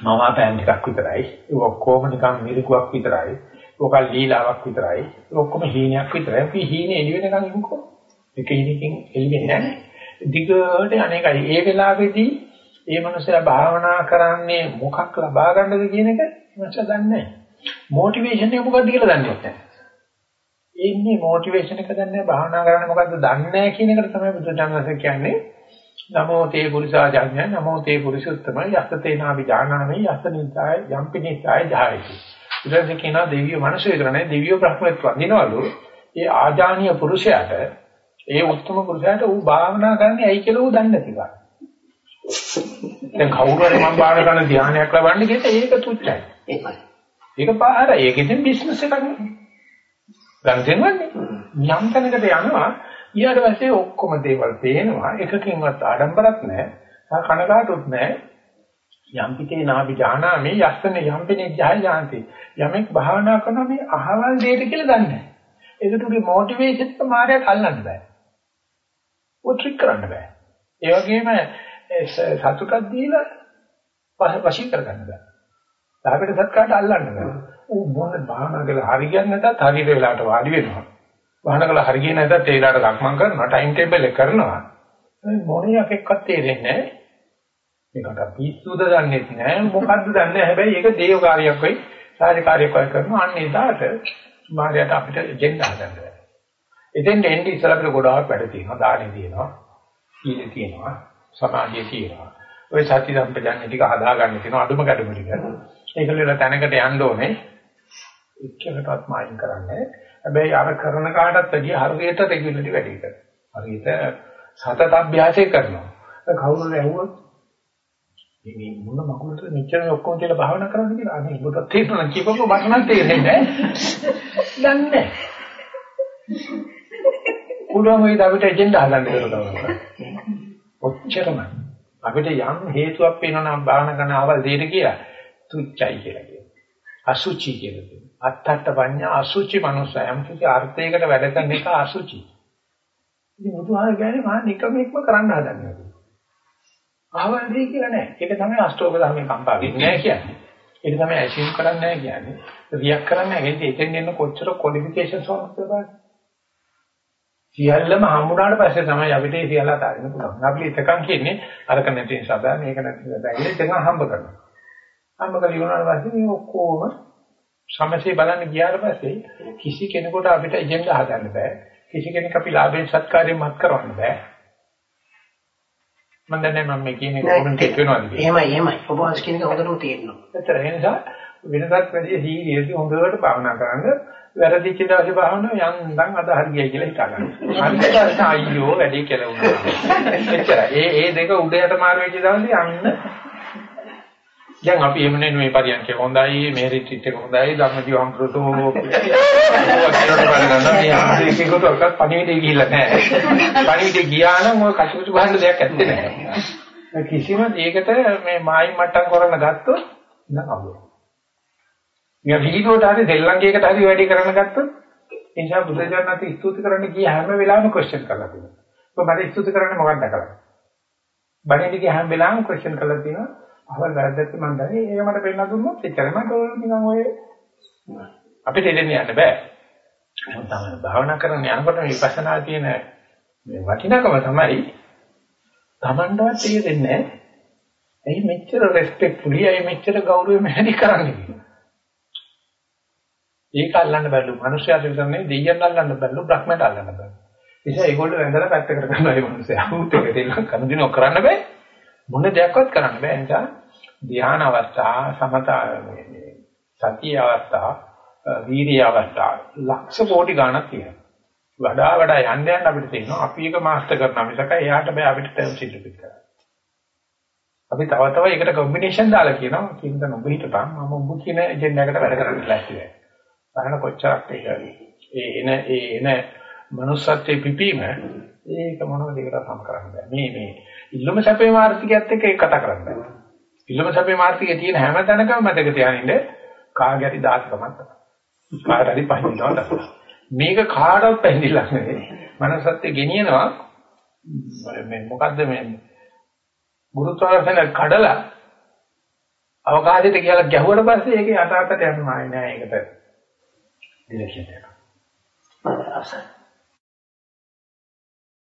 මවාපෑම් ටිකක් විතරයි. ඒ ඔක්කොම නිකන් මිරිකුවක් විතරයි. ඕක ලීලාවක් විතරයි. ඔක්කොම හීනයක් විතරයි. අපි හීනේ එළි වෙනකන් ඉන්නකෝ. එක හීනකින් එළි වෙන්නේ නැහැ. දිගට අනේකයි. ඒ වෙලාවේදී ඒ මනුස්සයා භාවනා කරන්නේ මොකක් ලබා ගන්නද කියන එක මනුස්සයා දන්නේ නැහැ. මොටිවේෂන් එක මොකක්ද කියලා දන්නේ නැහැ. එන්නේ මොටිවේෂන් එක දන්නේ නැහැ. භාවනා කරන්නේ මොකක්ද දන්නේ නැහැ කියන එකට තමයි බුදුදහම කියන්නේ. නමෝ තේ පුරිසාජඤ්ඤ නමෝ තේ පුරිසුත්තම යස්සතේ නාවි ඥානාමි යස්ස නිසාය යම්පි නිසාය ජායති. ඊට කියන දෙවියෝ මිනිස්සු විතරනේ දෙවියෝ බ්‍රහ්මත්ව වඳිනවලු. ඒ ආජානීය පුරුෂයාට ඒ උත්තම පුරුෂයාට ඌ භාවනා කරන්නේ ඇයි කියලා ඌ දන්නේ නැතිවා. දැන් කවුරු හරි මම භාවනා කරන ධානයක් ලබන්නේ කියත ඒක තුච්චයි. ඒකයි. ඒක පාර ඒකෙන් බිස්නස් එකක් නෙවෙයි. ගන්න දෙනවන්නේ. යම් තැනකට යනවා ඊට පස්සේ ඔක්කොම දේවල් පේනවා. එකකින්වත් ආඩම්බරක් නැහැ. කනගාටුත් නැහැ. යම් පිටේ නාභි ඥානාමි යස්සන යම් පිනේ ජය ඥාන්ති යමෙක් භාවනා කරනවා මේ අහවල් දෙයට කියලා දන්නේ නැහැ. ඒකටුගේ මොටිවේෂන් එක මායයට අල්ලන්න බෑ. ඔය ට්‍රික් කරන්න බෑ. ඒ වගේම සතුටක් දීලා වශී කරගන්න බෑ. ලාභයට සත්කාරට අල්ලන්න බෑ. ඌ මොන භාවනා කරලා හරියන්නේ නැතත් හරියට වෙලාවට වාඩි වෙනවා. වහන කළ හරිය නැද්දත් ඒ වෙලාවට ලක්මන් කරනවා ටයිම් ටේබල් එක කරනවා. මොණියක් එක්කත් තේරෙන්නේ නැහැ. මේකට පිස්සුද දන්නේ නැහැ. මොකද්ද දන්නේ හැබැයි ඒක දේව කාර්යයක් වෙයි සාධකාරයක් වෙයි කරනවා. අන්න එදාට මාර්යයට අපිට එජෙන්ඩා හදන්න බෑ එතෙන් එන්නේ ඉස්සලා අපිට ගොඩාක් වැඩ තියෙනවා. දානෙ තියෙනවා. සීලෙ තියෙනවා. සමාධිය තියෙනවා. ඔය සති සම්පජාන්නේ ටික හදාගන්න තියෙනවා. අඩුම ගැඩුම ටික. ඒකල වල තැනකට යන්න ඕනේ. එක්කකටවත් මායින් කරන්නේ හැබැයි අර කරන කාටත් වැඩිය හරියට රෙගියුලරි වැඩි කරනවා. හරියට සතත අභ්‍යාසය කරනවා. කවුරුද ඇහුවොත් මේ මොන මකුලට මෙච්චර ඔක්කොම කියලා භාවනා කරන්නේ කියලා අනේ ඔබට තේරුණා කියපොම මට නම් තේරෙන්නේ නැහැ. දන්නේ පුළුවන් වෙයිද අපිට එජෙන්ඩා හදන්න කියලා ඔච්චරම අපිට යම් හේතුවක් වෙනවා නම් භාවනා කරන අවල් දෙයට කියලා තුච්චයි කියලා කියනවා. අසුචි කියලා කියනවා. අත්තට පඤ්ඤා අසුචි මනුස්සයම් කිසි අර්ථයකට වැඩ කරන එක අසුචි. ඉතින් බුදුහාම කියන්නේ මහා නිකමෙක්ම කරන්න හදන්නේ. ආවල් දෙයි කියලා නෑ. ඒක තමයි අෂ්ටෝක ධර්මයේ කම්පා වෙන්නේ නෑ කියන්නේ. ඒක තමයි ඇචීව් කරන්නේ නෑ කියන්නේ. රියැක්ට් කරන්නේ නෑ. ඒකෙන් එතෙන් එන්න කොච්චර ක්වොලිෆිකේෂන්ස් වුණත් බලන්න. සියල්ලම හම්බුනාට පස්සේ තමයි අපිට ඒ සියල්ල අතාරින්න පුළුවන්. අපි එතකන් කියන්නේ අරක නැති නිසා මේක නැති නිසා ඒක එතකන් හම්බ කරනවා. හම්බ කරලා ඉවරනාට පස්සේ මේ ඔක්කොම සමසේ බලන්න ගියාට පස්සේ කිසි කෙනෙකුට අපිට එජෙන්ඩා හදන්න බෑ. කිසි කෙනෙක් අපි ලාභයෙන් සත්කාරයෙන් මත් කරවන්න බෑ. මම දන්නේ මම මේ කියන එක කොමන්ට් එක වෙනවද කියලා. එහෙමයි එහෙමයි. ඔබ වහන්ස කියන එක හොඳටම තේරෙනවා. ඒතර ඒ නිසා වෙනසක් වැඩි සීරියස්ලි හොඳට භාවනා කරන්න වැරදිච්ච දවසේ භාවනාව යන්දන් අද හරියයි කියලා හිතාගන්න. අනිත් අයියෝ වැඩි කියලා වුණා. එච්චරයි. ඒ ඒ දෙක උඩ යට මාරු වෙච්ච දවසේ යන්න දැන් අපි එහෙම නෙවෙයි මේ පරියන්කේ හොඳයි මේ රිට්‍රීට් එක හොඳයි ධම්මජීව හම්බුතෝ ඔක්ක පණිවිඩේ ගිහිල්ලා නැහැ පණිවිඩේ ගියා නම් ඔය කටුකුතු ගහන්න දෙයක් ඇත්තේ නැහැ. කිසිම දෙයකට මේ මායි මට්ටම් කරන්න ගත්තොත් නෑ මේ වීඩියෝට හරි දෙල්ලංගේකට හරි වැඩි කරන්න ගත්තොත් ඒ නිසා බුදුජානනාත් ස්තුති කරන්න ගිය හැම වෙලාවෙම ක්වෙස්චන් කරලා තියෙනවා. ඔබ මට ස්තුති කරන්නේ මොකක්ද කරන්නේ බණේදී හැම වෙලාවෙම ක්වෙස්චන් කරලා තියෙනවා අවල් වැරද්දක් මම දන්නේ ඒක මට පෙන්නලා දුන්නොත් එච්චරයි මට ඕන නිකන් ඔය අපිට එදෙන්න යන්න බෑ මොකද තමයි භාවනා කරන යනකොට මේ විපස්සනා තියෙන මේ වටිනාකම තමයි Tamanටවත් තේරෙන්නේ ඇයි මෙච්චර රෙස්පෙක්ට්ෆුලි ඇයි මෙච්චර ගෞරවයෙන් හැදි කරන්නේ ඒක අල්ලන්න බැල්ලු. මිනිස්යාට විතර නෙවෙයි දෙයියන් අල්ලන්න බැල්ලු, බ්‍රහ්මයට අල්ලන්න බැල්ලු. නිසා ඒගොල්ලෝ වැඳලා පැත්තකට කරනවා මේ මිනිස්සයා. උත් එක දෙන්න කන දිනව කරන්න බෑ. මොන දෙයක්වත් කරන්න බෑ. නිසා ධ්‍යාන අවස්ථා, සමත සතිය අවස්ථා, වීර්ය අවස්ථා ලක්ෂ කෝටි ගණක් තියෙනවා. වඩා වඩා යන්න යන්න අපිට තේරෙනවා අපි එක මාස්ටර් කරනවා මිසක එයාට බෑ අපිට ටර්ම් සිල්පිට කරන්න. අපි තව තව ඒකට කොම්බිනේෂන් දාලා කියනවා කින්ද නොබ හිටපන් මම ඔබ කියන එජෙන්ඩා එකට වැඩ කරන්න ලෑස්ති වෙයි. බලන්න කොච්චරක් ඒක ඒ එන ඒ එන manussත්වයේ පිපීම ඒක මොනවද ඒකට සම කරන්න බෑ. මේ මේ ඉල්ලුම සැපේ මාර්ථිකයත් එක්ක ඒක කතා කරන්න බෑ. ඉල්ලුම සැපේ මාර්ථිකයේ තියෙන හැම තැනකම මතක තියාගන්න කාගේ හරි දායකමක් තමයි. කාට හරි පහිනවා තමයි. මේක කාටවත් පැහැදිලිලා නෙවෙයි. manussත්වයේ ගෙනියනවා මේ මොකද්ද මේ ගුරුත්වාකර්ෂණ කඩලා අවකාශයට කියලා ගැහුවට පස්සේ ඒකේ යථාර්ථයට යන්නේ නැහැ ඒකට ඩිරෙක්ෂන් එක. අවසන්